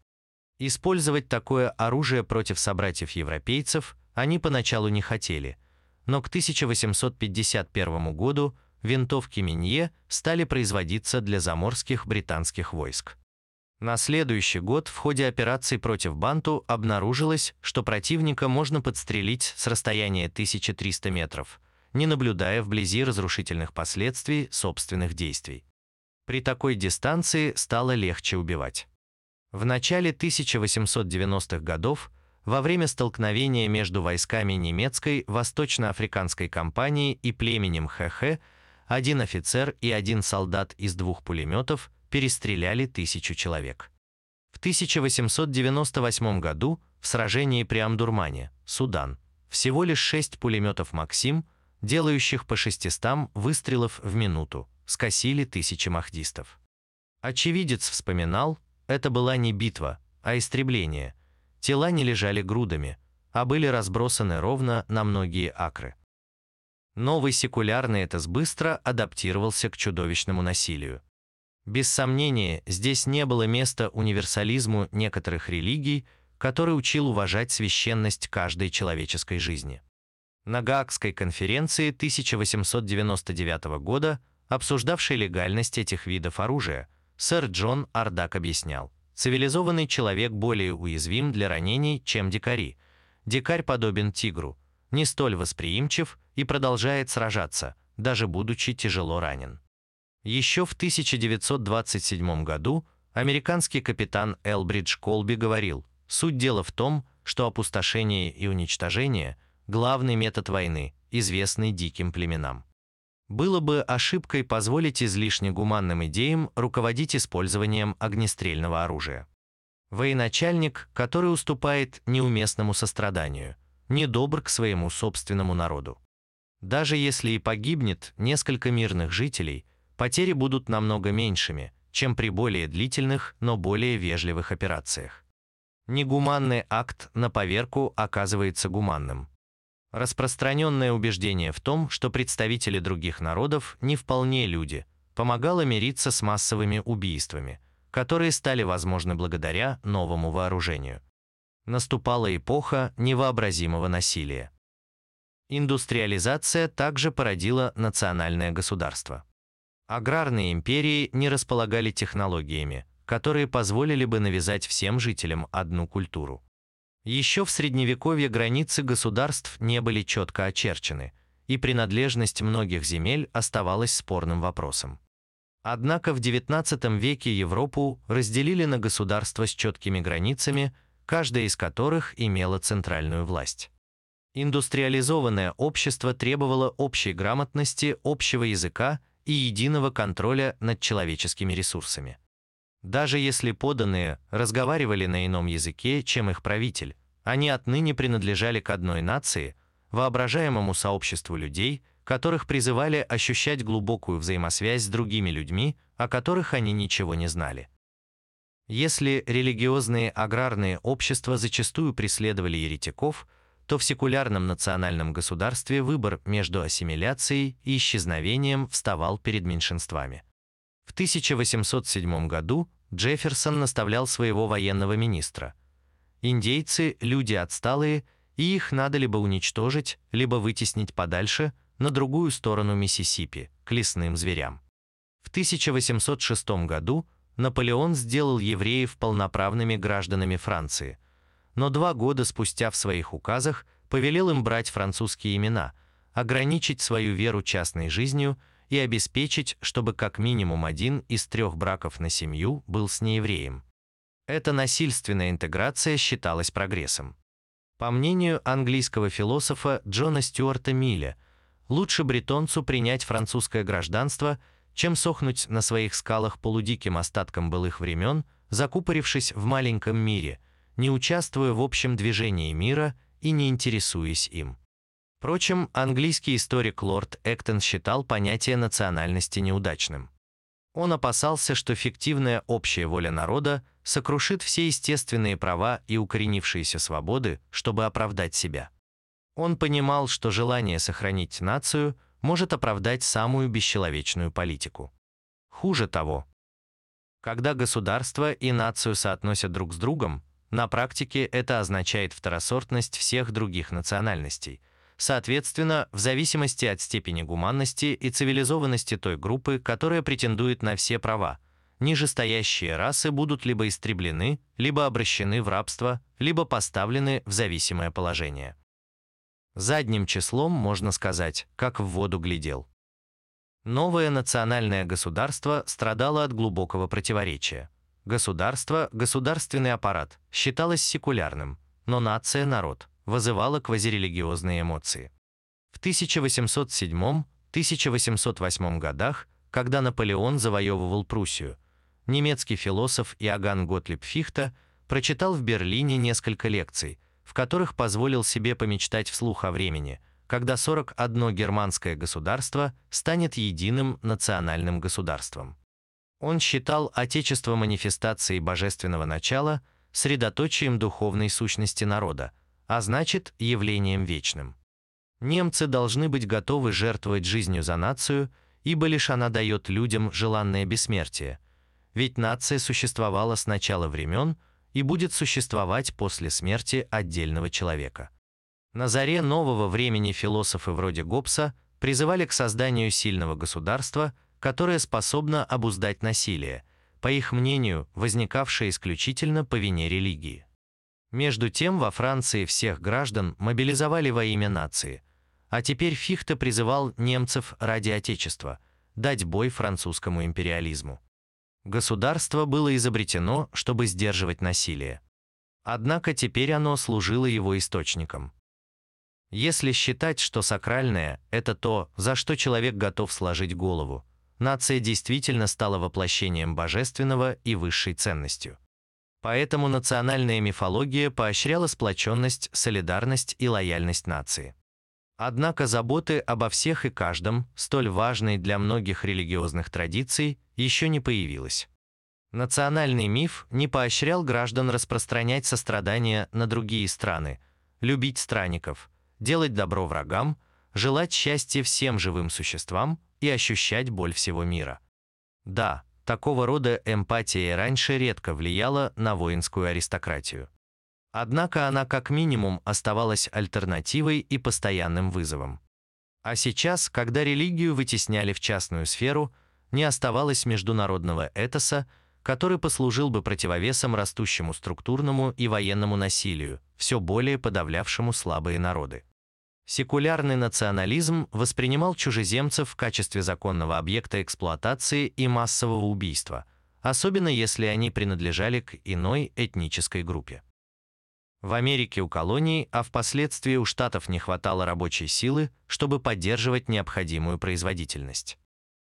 Использовать такое оружие против собратьев-европейцев они поначалу не хотели – но к 1851 году винтовки Минье стали производиться для заморских британских войск. На следующий год в ходе операций против Банту обнаружилось, что противника можно подстрелить с расстояния 1300 метров, не наблюдая вблизи разрушительных последствий собственных действий. При такой дистанции стало легче убивать. В начале 1890-х годов во время столкновения между войсками немецкой восточноафриканской компании и племенем ХХ один офицер и один солдат из двух пулеметов перестреляли тысячу человек. В 1898 году в сражении при Амдурмане, Судан, всего лишь шесть пулеметов «Максим», делающих по 600 выстрелов в минуту, скосили тысячи махдистов. Очевидец вспоминал, это была не битва, а истребление. Тела не лежали грудами, а были разбросаны ровно на многие акры. Новый секулярный этос быстро адаптировался к чудовищному насилию. Без сомнения, здесь не было места универсализму некоторых религий, который учил уважать священность каждой человеческой жизни. На Гаагской конференции 1899 года, обсуждавшей легальность этих видов оружия, сэр Джон Ардак объяснял, цивилизованный человек более уязвим для ранений, чем дикари. Дикарь подобен тигру, не столь восприимчив и продолжает сражаться, даже будучи тяжело ранен. Еще в 1927 году американский капитан Элбридж Колби говорил, суть дела в том, что опустошение и уничтожение – главный метод войны, известный диким племенам. Было бы ошибкой позволить излишне гуманным идеям руководить использованием огнестрельного оружия. Военачальник, который уступает неуместному состраданию, недобр к своему собственному народу. Даже если и погибнет несколько мирных жителей, потери будут намного меньшими, чем при более длительных, но более вежливых операциях. Негуманный акт на поверку оказывается гуманным. Распространенное убеждение в том, что представители других народов не вполне люди, помогало мириться с массовыми убийствами, которые стали возможны благодаря новому вооружению наступала эпоха невообразимого насилия. Индустриализация также породила национальное государство. Аграрные империи не располагали технологиями, которые позволили бы навязать всем жителям одну культуру. Еще в Средневековье границы государств не были четко очерчены, и принадлежность многих земель оставалась спорным вопросом. Однако в XIX веке Европу разделили на государства с четкими границами, каждая из которых имела центральную власть. Индустриализованное общество требовало общей грамотности, общего языка и единого контроля над человеческими ресурсами. Даже если поданные разговаривали на ином языке, чем их правитель, они отныне принадлежали к одной нации, воображаемому сообществу людей, которых призывали ощущать глубокую взаимосвязь с другими людьми, о которых они ничего не знали. Если религиозные аграрные общества зачастую преследовали еретиков, то в секулярном национальном государстве выбор между ассимиляцией и исчезновением вставал перед меньшинствами. В 1807 году Джефферсон наставлял своего военного министра. Индейцы – люди отсталые, и их надо либо уничтожить, либо вытеснить подальше, на другую сторону Миссисипи, к лесным зверям. В 1806 году Наполеон сделал евреев полноправными гражданами Франции, но два года спустя в своих указах повелел им брать французские имена, ограничить свою веру частной жизнью и обеспечить, чтобы как минимум один из трех браков на семью был с неевреем. Эта насильственная интеграция считалась прогрессом. По мнению английского философа Джона Стюарта Милля, лучше бретонцу принять французское гражданство – чем сохнуть на своих скалах полудиким остатком былых времен, закупорившись в маленьком мире, не участвуя в общем движении мира и не интересуясь им. Впрочем, английский историк лорд Эктон считал понятие национальности неудачным. Он опасался, что фиктивная общая воля народа сокрушит все естественные права и укоренившиеся свободы, чтобы оправдать себя. Он понимал, что желание сохранить нацию – может оправдать самую бесчеловечную политику. Хуже того, когда государство и нацию соотносят друг с другом, на практике это означает второсортность всех других национальностей. Соответственно, в зависимости от степени гуманности и цивилизованности той группы, которая претендует на все права, нижестоящие расы будут либо истреблены, либо обращены в рабство, либо поставлены в зависимое положение. Задним числом можно сказать, как в воду глядел. Новое национальное государство страдало от глубокого противоречия. Государство, государственный аппарат, считалось секулярным, но нация, народ, вызывала квазирелигиозные эмоции. В 1807-1808 годах, когда Наполеон завоевывал Пруссию, немецкий философ Иоганн Готлиб Фихта, прочитал в Берлине несколько лекций, в которых позволил себе помечтать вслух о времени, когда 41 германское государство станет единым национальным государством. Он считал Отечество манифестацией божественного начала средоточием духовной сущности народа, а значит, явлением вечным. Немцы должны быть готовы жертвовать жизнью за нацию, ибо лишь она дает людям желанное бессмертие. Ведь нация существовала с начала времен и будет существовать после смерти отдельного человека. На заре нового времени философы вроде Гоббса призывали к созданию сильного государства, которое способно обуздать насилие, по их мнению, возникавшее исключительно по вине религии. Между тем во Франции всех граждан мобилизовали во имя нации – а теперь Фихте призывал немцев ради Отечества дать бой французскому империализму. Государство было изобретено, чтобы сдерживать насилие. Однако теперь оно служило его источником. Если считать, что сакральное – это то, за что человек готов сложить голову, нация действительно стала воплощением божественного и высшей ценностью. Поэтому национальная мифология поощряла сплоченность, солидарность и лояльность нации. Однако заботы обо всех и каждом, столь важной для многих религиозных традиций, еще не появилась. Национальный миф не поощрял граждан распространять сострадание на другие страны, любить странников, делать добро врагам, желать счастья всем живым существам и ощущать боль всего мира. Да, такого рода эмпатия раньше редко влияла на воинскую аристократию. Однако она как минимум оставалась альтернативой и постоянным вызовом. А сейчас, когда религию вытесняли в частную сферу, не оставалось международного этоса, который послужил бы противовесом растущему структурному и военному насилию, все более подавлявшему слабые народы. Секулярный национализм воспринимал чужеземцев в качестве законного объекта эксплуатации и массового убийства, особенно если они принадлежали к иной этнической группе. В Америке у колоний, а впоследствии у штатов не хватало рабочей силы, чтобы поддерживать необходимую производительность.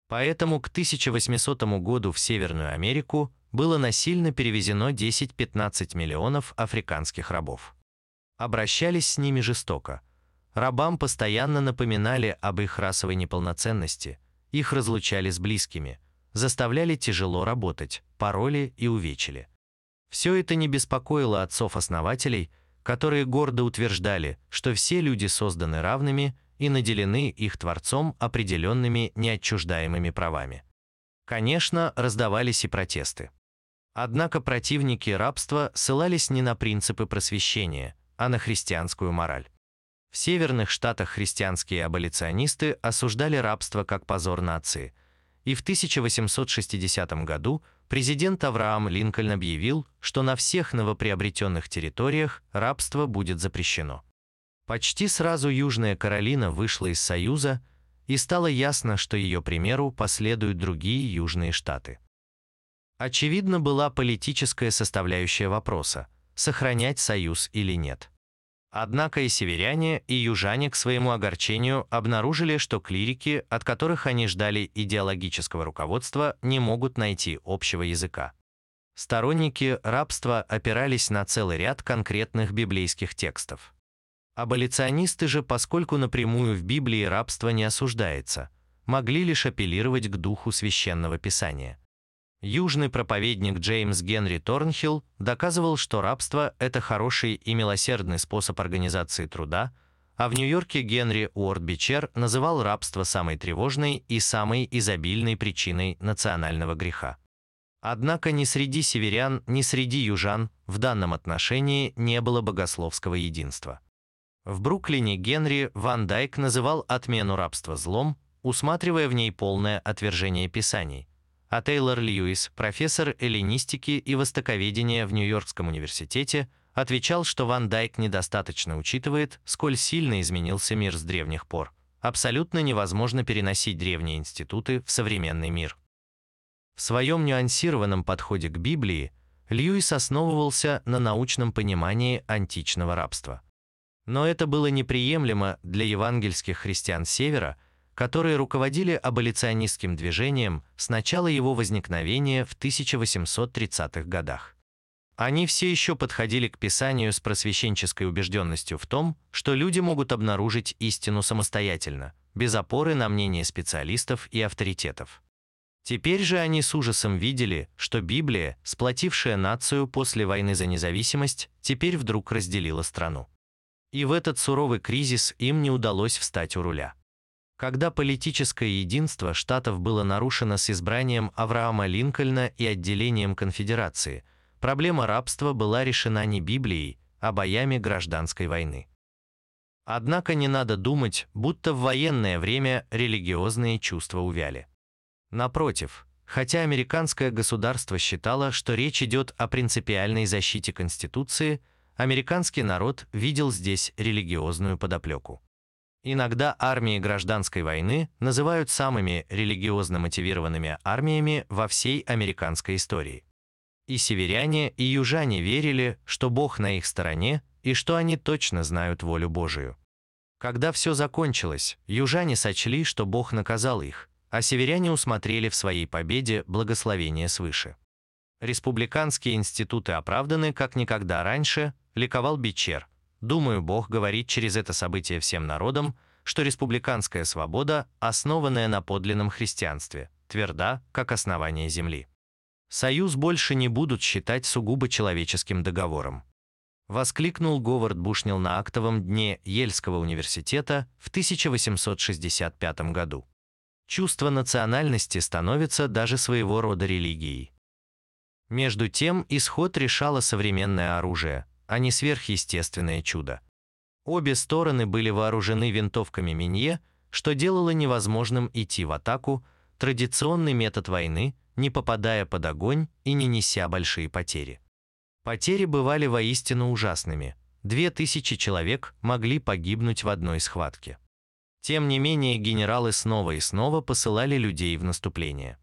Поэтому к 1800 году в Северную Америку было насильно перевезено 10-15 миллионов африканских рабов. Обращались с ними жестоко. Рабам постоянно напоминали об их расовой неполноценности, их разлучали с близкими, заставляли тяжело работать, пароли и увечили. Все это не беспокоило отцов-основателей, которые гордо утверждали, что все люди созданы равными и наделены их Творцом определенными неотчуждаемыми правами. Конечно, раздавались и протесты. Однако противники рабства ссылались не на принципы просвещения, а на христианскую мораль. В северных штатах христианские аболиционисты осуждали рабство как позор нации, и в 1860 году президент Авраам Линкольн объявил, что на всех новоприобретенных территориях рабство будет запрещено. Почти сразу Южная Каролина вышла из Союза, и стало ясно, что ее примеру последуют другие южные штаты. Очевидно была политическая составляющая вопроса – сохранять союз или нет. Однако и северяне, и южане к своему огорчению обнаружили, что клирики, от которых они ждали идеологического руководства, не могут найти общего языка. Сторонники рабства опирались на целый ряд конкретных библейских текстов. Аболиционисты же, поскольку напрямую в Библии рабство не осуждается, могли лишь апеллировать к духу священного писания. Южный проповедник Джеймс Генри Торнхилл доказывал, что рабство – это хороший и милосердный способ организации труда, а в Нью-Йорке Генри Уорд Бичер называл рабство самой тревожной и самой изобильной причиной национального греха. Однако ни среди северян, ни среди южан в данном отношении не было богословского единства. В Бруклине Генри Ван Дайк называл отмену рабства злом, усматривая в ней полное отвержение Писаний, а Тейлор Льюис, профессор эллинистики и востоковедения в Нью-Йоркском университете, отвечал, что Ван Дайк недостаточно учитывает, сколь сильно изменился мир с древних пор. Абсолютно невозможно переносить древние институты в современный мир. В своем нюансированном подходе к Библии Льюис основывался на научном понимании античного рабства. Но это было неприемлемо для евангельских христиан Севера – которые руководили аболиционистским движением с начала его возникновения в 1830-х годах. Они все еще подходили к Писанию с просвещенческой убежденностью в том, что люди могут обнаружить истину самостоятельно, без опоры на мнение специалистов и авторитетов. Теперь же они с ужасом видели, что Библия, сплотившая нацию после войны за независимость, теперь вдруг разделила страну. И в этот суровый кризис им не удалось встать у руля. Когда политическое единство штатов было нарушено с избранием Авраама Линкольна и отделением конфедерации, проблема рабства была решена не Библией, а боями гражданской войны. Однако не надо думать, будто в военное время религиозные чувства увяли. Напротив, хотя американское государство считало, что речь идет о принципиальной защите Конституции, американский народ видел здесь религиозную подоплеку. Иногда армии гражданской войны называют самыми религиозно мотивированными армиями во всей американской истории. И северяне, и южане верили, что Бог на их стороне и что они точно знают волю Божию. Когда все закончилось, южане сочли, что Бог наказал их, а северяне усмотрели в своей победе благословение свыше. Республиканские институты оправданы как никогда раньше, ликовал Бичер. Думаю, Бог говорит через это событие всем народам, что республиканская свобода, основанная на подлинном христианстве, тверда, как основание земли. Союз больше не будут считать сугубо человеческим договором. Воскликнул Говард Бушнил на актовом дне Ельского университета в 1865 году. Чувство национальности становится даже своего рода религией. Между тем, исход решало современное оружие, а не сверхъестественное чудо. Обе стороны были вооружены винтовками Минье, что делало невозможным идти в атаку, традиционный метод войны, не попадая под огонь и не неся большие потери. Потери бывали воистину ужасными. Две тысячи человек могли погибнуть в одной схватке. Тем не менее, генералы снова и снова посылали людей в наступление.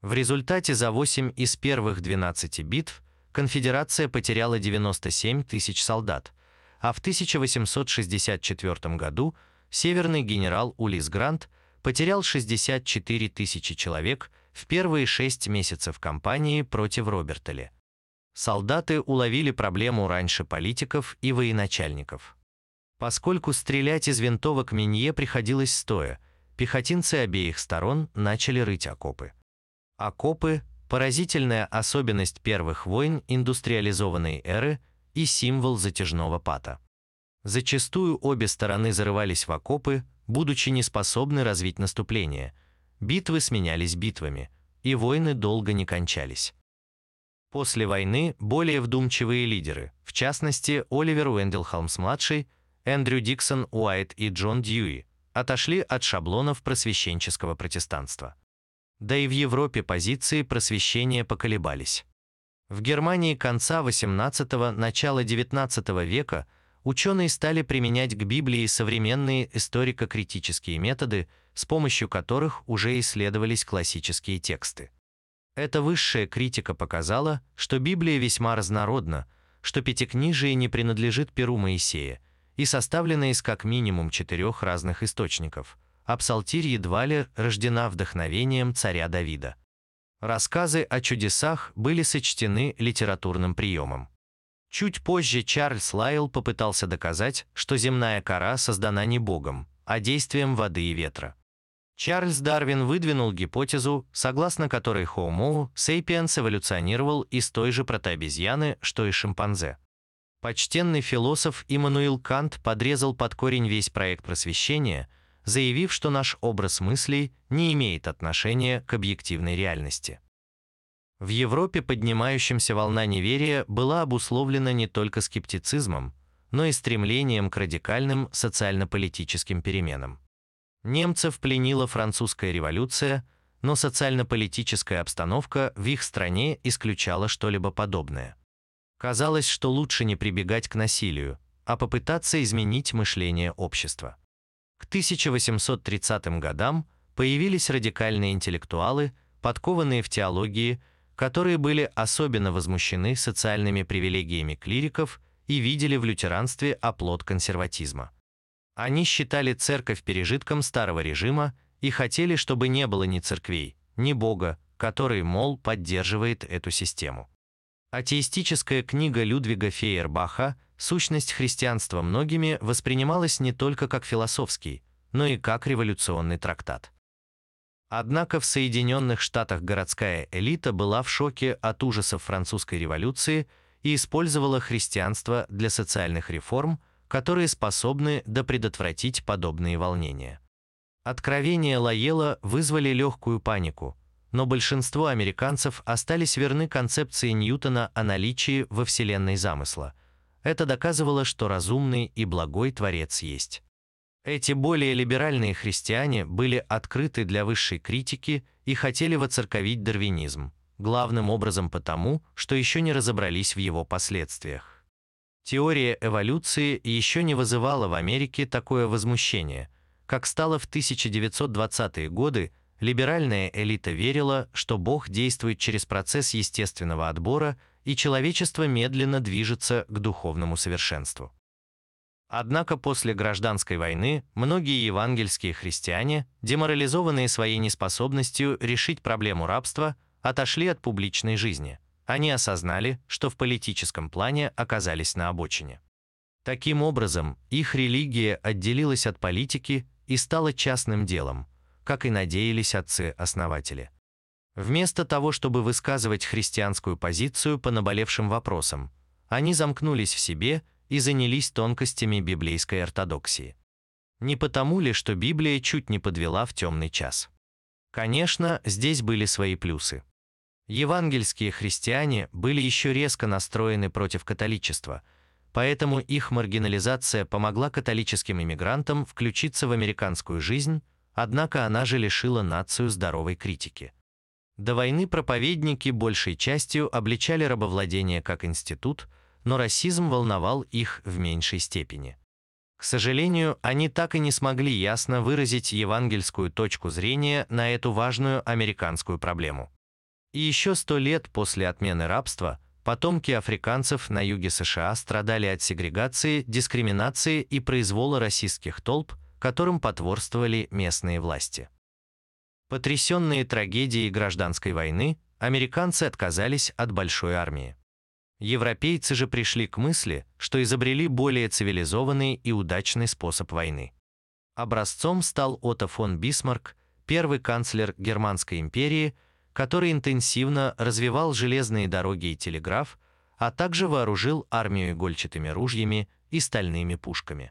В результате за 8 из первых 12 битв конфедерация потеряла 97 тысяч солдат, а в 1864 году северный генерал Улис Грант потерял 64 тысячи человек в первые шесть месяцев кампании против Робертали. Солдаты уловили проблему раньше политиков и военачальников. Поскольку стрелять из винтовок Минье приходилось стоя, пехотинцы обеих сторон начали рыть окопы. Окопы – поразительная особенность первых войн индустриализованной эры и символ затяжного пата. Зачастую обе стороны зарывались в окопы, будучи неспособны развить наступление. Битвы сменялись битвами, и войны долго не кончались. После войны более вдумчивые лидеры, в частности Оливер Уэндел Холмс-младший, Эндрю Диксон Уайт и Джон Дьюи, отошли от шаблонов просвещенческого протестанства. Да и в Европе позиции просвещения поколебались. В Германии конца XVIII – начала XIX века ученые стали применять к Библии современные историко-критические методы, с помощью которых уже исследовались классические тексты. Эта высшая критика показала, что Библия весьма разнородна, что Пятикнижие не принадлежит Перу Моисея и составлена из как минимум четырех разных источников, а Псалтирь едва ли рождена вдохновением царя Давида. Рассказы о чудесах были сочтены литературным приемом. Чуть позже Чарльз Лайл попытался доказать, что земная кора создана не Богом, а действием воды и ветра. Чарльз Дарвин выдвинул гипотезу, согласно которой Homo sapiens эволюционировал из той же протообезьяны, что и шимпанзе. Почтенный философ Иммануил Кант подрезал под корень весь проект просвещения, заявив, что наш образ мыслей не имеет отношения к объективной реальности. В Европе поднимающимся волна неверия была обусловлена не только скептицизмом, но и стремлением к радикальным социально-политическим переменам. Немцев пленила французская революция, но социально-политическая обстановка в их стране исключала что-либо подобное. Казалось, что лучше не прибегать к насилию, а попытаться изменить мышление общества. К 1830 годам появились радикальные интеллектуалы, подкованные в теологии, которые были особенно возмущены социальными привилегиями клириков и видели в лютеранстве оплот консерватизма. Они считали церковь пережитком старого режима и хотели, чтобы не было ни церквей, ни Бога, который, мол, поддерживает эту систему. Атеистическая книга Людвига Фейербаха «Сущность христианства» многими воспринималась не только как философский, но и как революционный трактат. Однако в Соединенных Штатах городская элита была в шоке от ужасов французской революции и использовала христианство для социальных реформ, которые способны допредотвратить подобные волнения. Откровения Лаела вызвали легкую панику, но большинство американцев остались верны концепции Ньютона о наличии во Вселенной замысла. Это доказывало, что разумный и благой Творец есть. Эти более либеральные христиане были открыты для высшей критики и хотели воцерковить дарвинизм, главным образом потому, что еще не разобрались в его последствиях. Теория эволюции еще не вызывала в Америке такое возмущение, как стало в 1920-е годы, либеральная элита верила, что Бог действует через процесс естественного отбора и человечество медленно движется к духовному совершенству. Однако после гражданской войны многие евангельские христиане, деморализованные своей неспособностью решить проблему рабства, отошли от публичной жизни. Они осознали, что в политическом плане оказались на обочине. Таким образом, их религия отделилась от политики и стала частным делом, как и надеялись отцы-основатели. Вместо того, чтобы высказывать христианскую позицию по наболевшим вопросам, они замкнулись в себе и занялись тонкостями библейской ортодоксии. Не потому ли, что Библия чуть не подвела в темный час? Конечно, здесь были свои плюсы. Евангельские христиане были еще резко настроены против католичества, поэтому их маргинализация помогла католическим иммигрантам включиться в американскую жизнь, однако она же лишила нацию здоровой критики. До войны проповедники большей частью обличали рабовладение как институт – но расизм волновал их в меньшей степени. К сожалению, они так и не смогли ясно выразить евангельскую точку зрения на эту важную американскую проблему. И еще сто лет после отмены рабства потомки африканцев на юге США страдали от сегрегации, дискриминации и произвола расистских толп, которым потворствовали местные власти. Потрясенные трагедией гражданской войны, американцы отказались от большой армии. Европейцы же пришли к мысли, что изобрели более цивилизованный и удачный способ войны. Образцом стал Отто фон Бисмарк, первый канцлер Германской империи, который интенсивно развивал железные дороги и телеграф, а также вооружил армию игольчатыми ружьями и стальными пушками.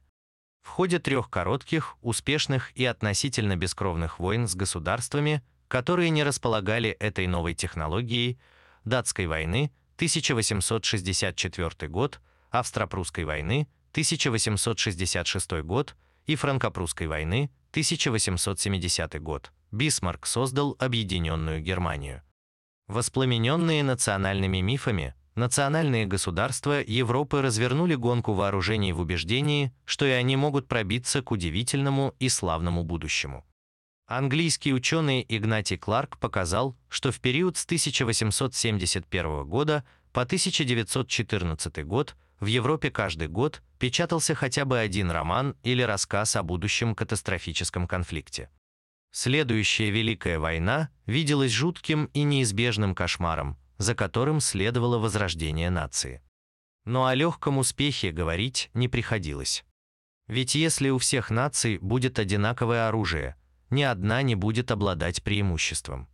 В ходе трех коротких, успешных и относительно бескровных войн с государствами, которые не располагали этой новой технологией, датской войны, 1864 год, Австро-Прусской войны, 1866 год и Франко-Прусской войны, 1870 год, Бисмарк создал объединенную Германию. Воспламененные национальными мифами, национальные государства Европы развернули гонку вооружений в убеждении, что и они могут пробиться к удивительному и славному будущему. Английский ученый Игнатий Кларк показал, что в период с 1871 года по 1914 год в Европе каждый год печатался хотя бы один роман или рассказ о будущем катастрофическом конфликте. Следующая Великая война виделась жутким и неизбежным кошмаром, за которым следовало возрождение нации. Но о легком успехе говорить не приходилось. Ведь если у всех наций будет одинаковое оружие, ни одна не будет обладать преимуществом.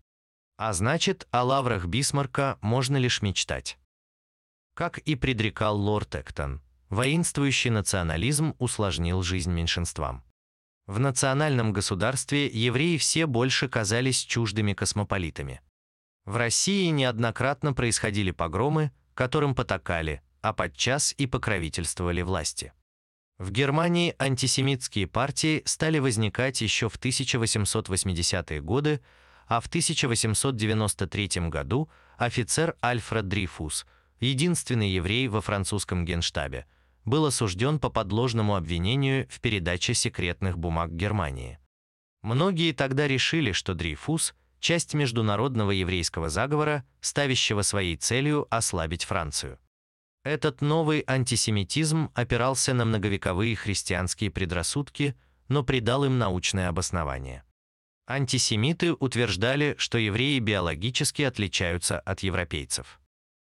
А значит, о лаврах Бисмарка можно лишь мечтать. Как и предрекал лорд Эктон, воинствующий национализм усложнил жизнь меньшинствам. В национальном государстве евреи все больше казались чуждыми космополитами. В России неоднократно происходили погромы, которым потакали, а подчас и покровительствовали власти. В Германии антисемитские партии стали возникать еще в 1880-е годы, а в 1893 году офицер Альфред Дрейфус, единственный еврей во французском генштабе, был осужден по подложному обвинению в передаче секретных бумаг Германии. Многие тогда решили, что Дрейфус – часть международного еврейского заговора, ставящего своей целью ослабить Францию. Этот новый антисемитизм опирался на многовековые христианские предрассудки, но придал им научное обоснование. Антисемиты утверждали, что евреи биологически отличаются от европейцев.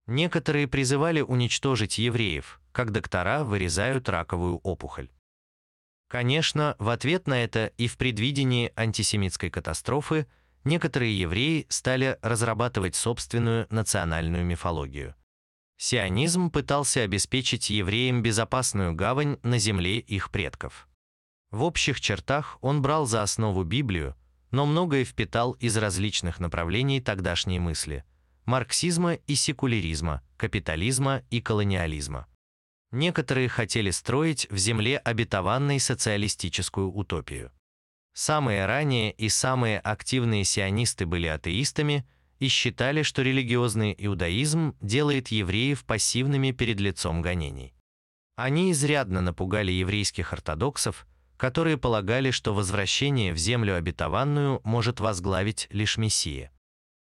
Некоторые призывали уничтожить евреев, как доктора вырезают раковую опухоль. Конечно, в ответ на это и в предвидении антисемитской катастрофы некоторые евреи стали разрабатывать собственную национальную мифологию. Сионизм пытался обеспечить евреям безопасную гавань на земле их предков. В общих чертах он брал за основу Библию, но многое впитал из различных направлений тогдашней мысли – марксизма и секуляризма, капитализма и колониализма. Некоторые хотели строить в земле обетованной социалистическую утопию. Самые ранние и самые активные сионисты были атеистами и считали, что религиозный иудаизм делает евреев пассивными перед лицом гонений. Они изрядно напугали еврейских ортодоксов, которые полагали, что возвращение в землю обетованную может возглавить лишь Мессия.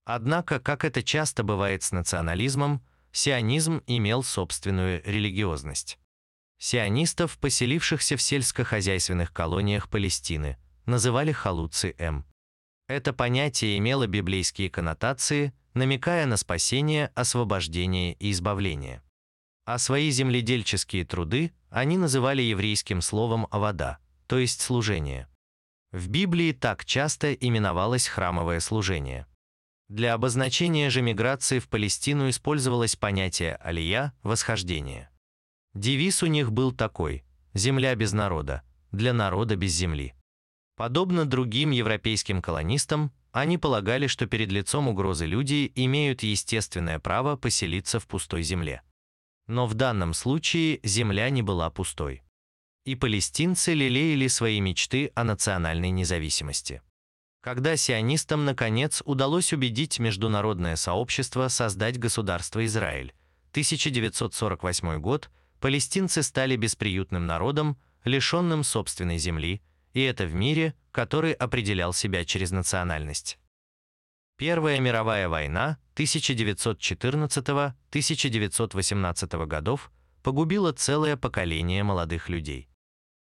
Однако, как это часто бывает с национализмом, сионизм имел собственную религиозность. Сионистов, поселившихся в сельскохозяйственных колониях Палестины, называли халуцы М. Это понятие имело библейские коннотации, намекая на спасение, освобождение и избавление. А свои земледельческие труды они называли еврейским словом «авода», то есть служение. В Библии так часто именовалось храмовое служение. Для обозначения же миграции в Палестину использовалось понятие «алия» – «восхождение». Девиз у них был такой «Земля без народа, для народа без земли». Подобно другим европейским колонистам, они полагали, что перед лицом угрозы люди имеют естественное право поселиться в пустой земле. Но в данном случае земля не была пустой и палестинцы лелеяли свои мечты о национальной независимости. Когда сионистам, наконец, удалось убедить международное сообщество создать государство Израиль, 1948 год, палестинцы стали бесприютным народом, лишенным собственной земли, и это в мире, который определял себя через национальность. Первая мировая война 1914-1918 годов погубила целое поколение молодых людей.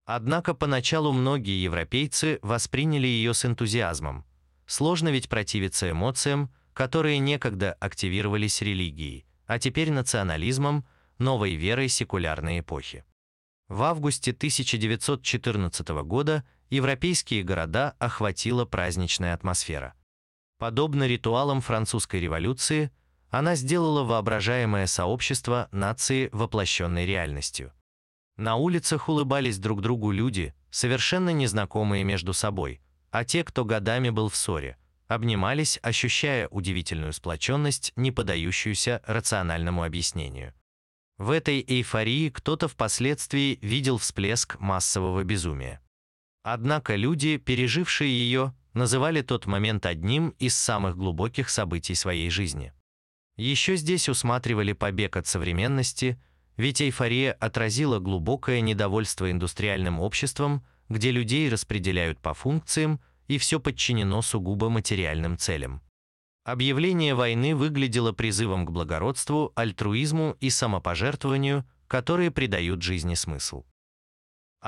Однако поначалу многие европейцы восприняли ее с энтузиазмом. Сложно ведь противиться эмоциям, которые некогда активировались религией, а теперь национализмом, новой верой секулярной эпохи. В августе 1914 года европейские города охватила праздничная атмосфера. Подобно ритуалам французской революции, она сделала воображаемое сообщество нации воплощенной реальностью. На улицах улыбались друг другу люди, совершенно незнакомые между собой, а те, кто годами был в ссоре, обнимались, ощущая удивительную сплоченность, не поддающуюся рациональному объяснению. В этой эйфории кто-то впоследствии видел всплеск массового безумия. Однако люди, пережившие ее, называли тот момент одним из самых глубоких событий своей жизни. Еще здесь усматривали побег от современности, ведь эйфория отразила глубокое недовольство индустриальным обществом, где людей распределяют по функциям, и все подчинено сугубо материальным целям. Объявление войны выглядело призывом к благородству, альтруизму и самопожертвованию, которые придают жизни смысл.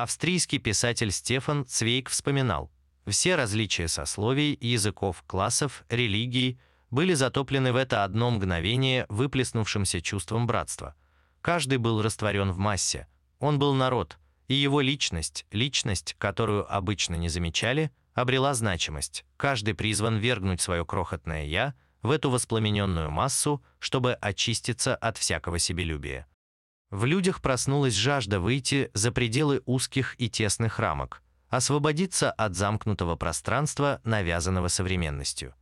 Австрийский писатель Стефан Цвейк вспоминал, все различия сословий, языков, классов, религий были затоплены в это одно мгновение выплеснувшимся чувством братства – Каждый был растворен в массе. Он был народ, и его личность, личность, которую обычно не замечали, обрела значимость. Каждый призван вергнуть свое крохотное «я» в эту воспламененную массу, чтобы очиститься от всякого себелюбия. В людях проснулась жажда выйти за пределы узких и тесных рамок, освободиться от замкнутого пространства, навязанного современностью.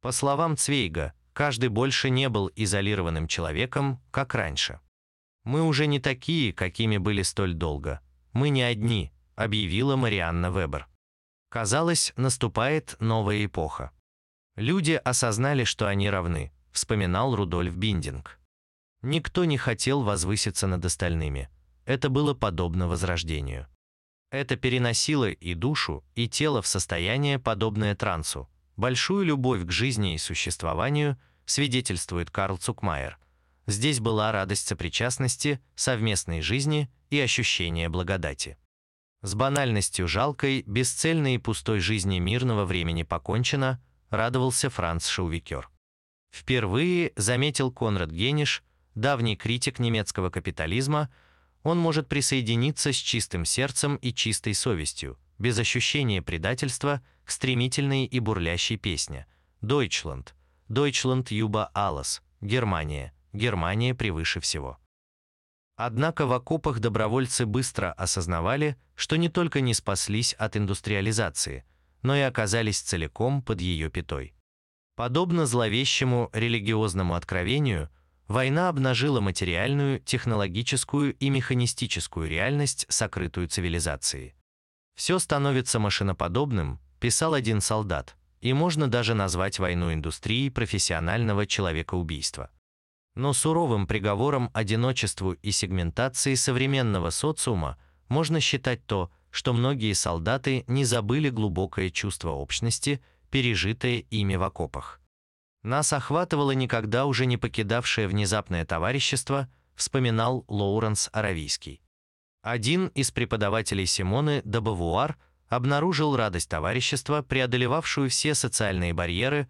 По словам Цвейга, каждый больше не был изолированным человеком, как раньше. «Мы уже не такие, какими были столь долго. Мы не одни», — объявила Марианна Вебер. Казалось, наступает новая эпоха. Люди осознали, что они равны, вспоминал Рудольф Биндинг. Никто не хотел возвыситься над остальными. Это было подобно возрождению. Это переносило и душу, и тело в состояние, подобное трансу. Большую любовь к жизни и существованию свидетельствует Карл Цукмайер, Здесь была радость сопричастности, совместной жизни и ощущение благодати. С банальностью жалкой, бесцельной и пустой жизни мирного времени покончено, радовался Франц Шаувикер. Впервые, заметил Конрад Гениш, давний критик немецкого капитализма, он может присоединиться с чистым сердцем и чистой совестью, без ощущения предательства, к стремительной и бурлящей песне «Дойчланд», «Дойчланд юба алас», «Германия», «Германия превыше всего». Однако в окопах добровольцы быстро осознавали, что не только не спаслись от индустриализации, но и оказались целиком под ее пятой. Подобно зловещему религиозному откровению, война обнажила материальную, технологическую и механистическую реальность, сокрытую цивилизацией. «Все становится машиноподобным», писал один солдат, и можно даже назвать войну индустрией профессионального человекоубийства. Но суровым приговором одиночеству и сегментации современного социума можно считать то, что многие солдаты не забыли глубокое чувство общности, пережитое ими в окопах. Нас охватывало никогда уже не покидавшее внезапное товарищество, вспоминал Лоуренс Аравийский. Один из преподавателей Симоны де Бавуар обнаружил радость товарищества, преодолевавшую все социальные барьеры,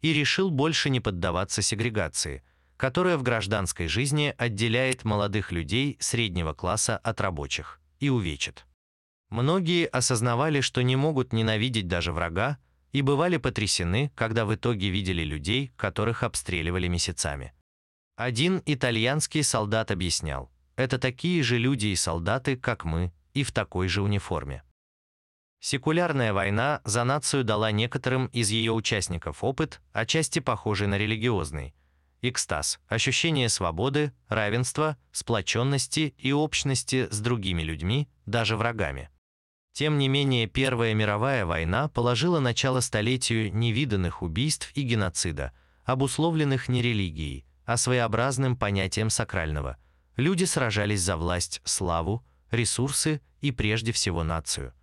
и решил больше не поддаваться сегрегации – которая в гражданской жизни отделяет молодых людей среднего класса от рабочих и увечит. Многие осознавали, что не могут ненавидеть даже врага, и бывали потрясены, когда в итоге видели людей, которых обстреливали месяцами. Один итальянский солдат объяснял, это такие же люди и солдаты, как мы, и в такой же униформе. Секулярная война за нацию дала некоторым из ее участников опыт, отчасти похожий на религиозный, экстаз, ощущение свободы, равенства, сплоченности и общности с другими людьми, даже врагами. Тем не менее, Первая мировая война положила начало столетию невиданных убийств и геноцида, обусловленных не религией, а своеобразным понятием сакрального. Люди сражались за власть, славу, ресурсы и прежде всего нацию –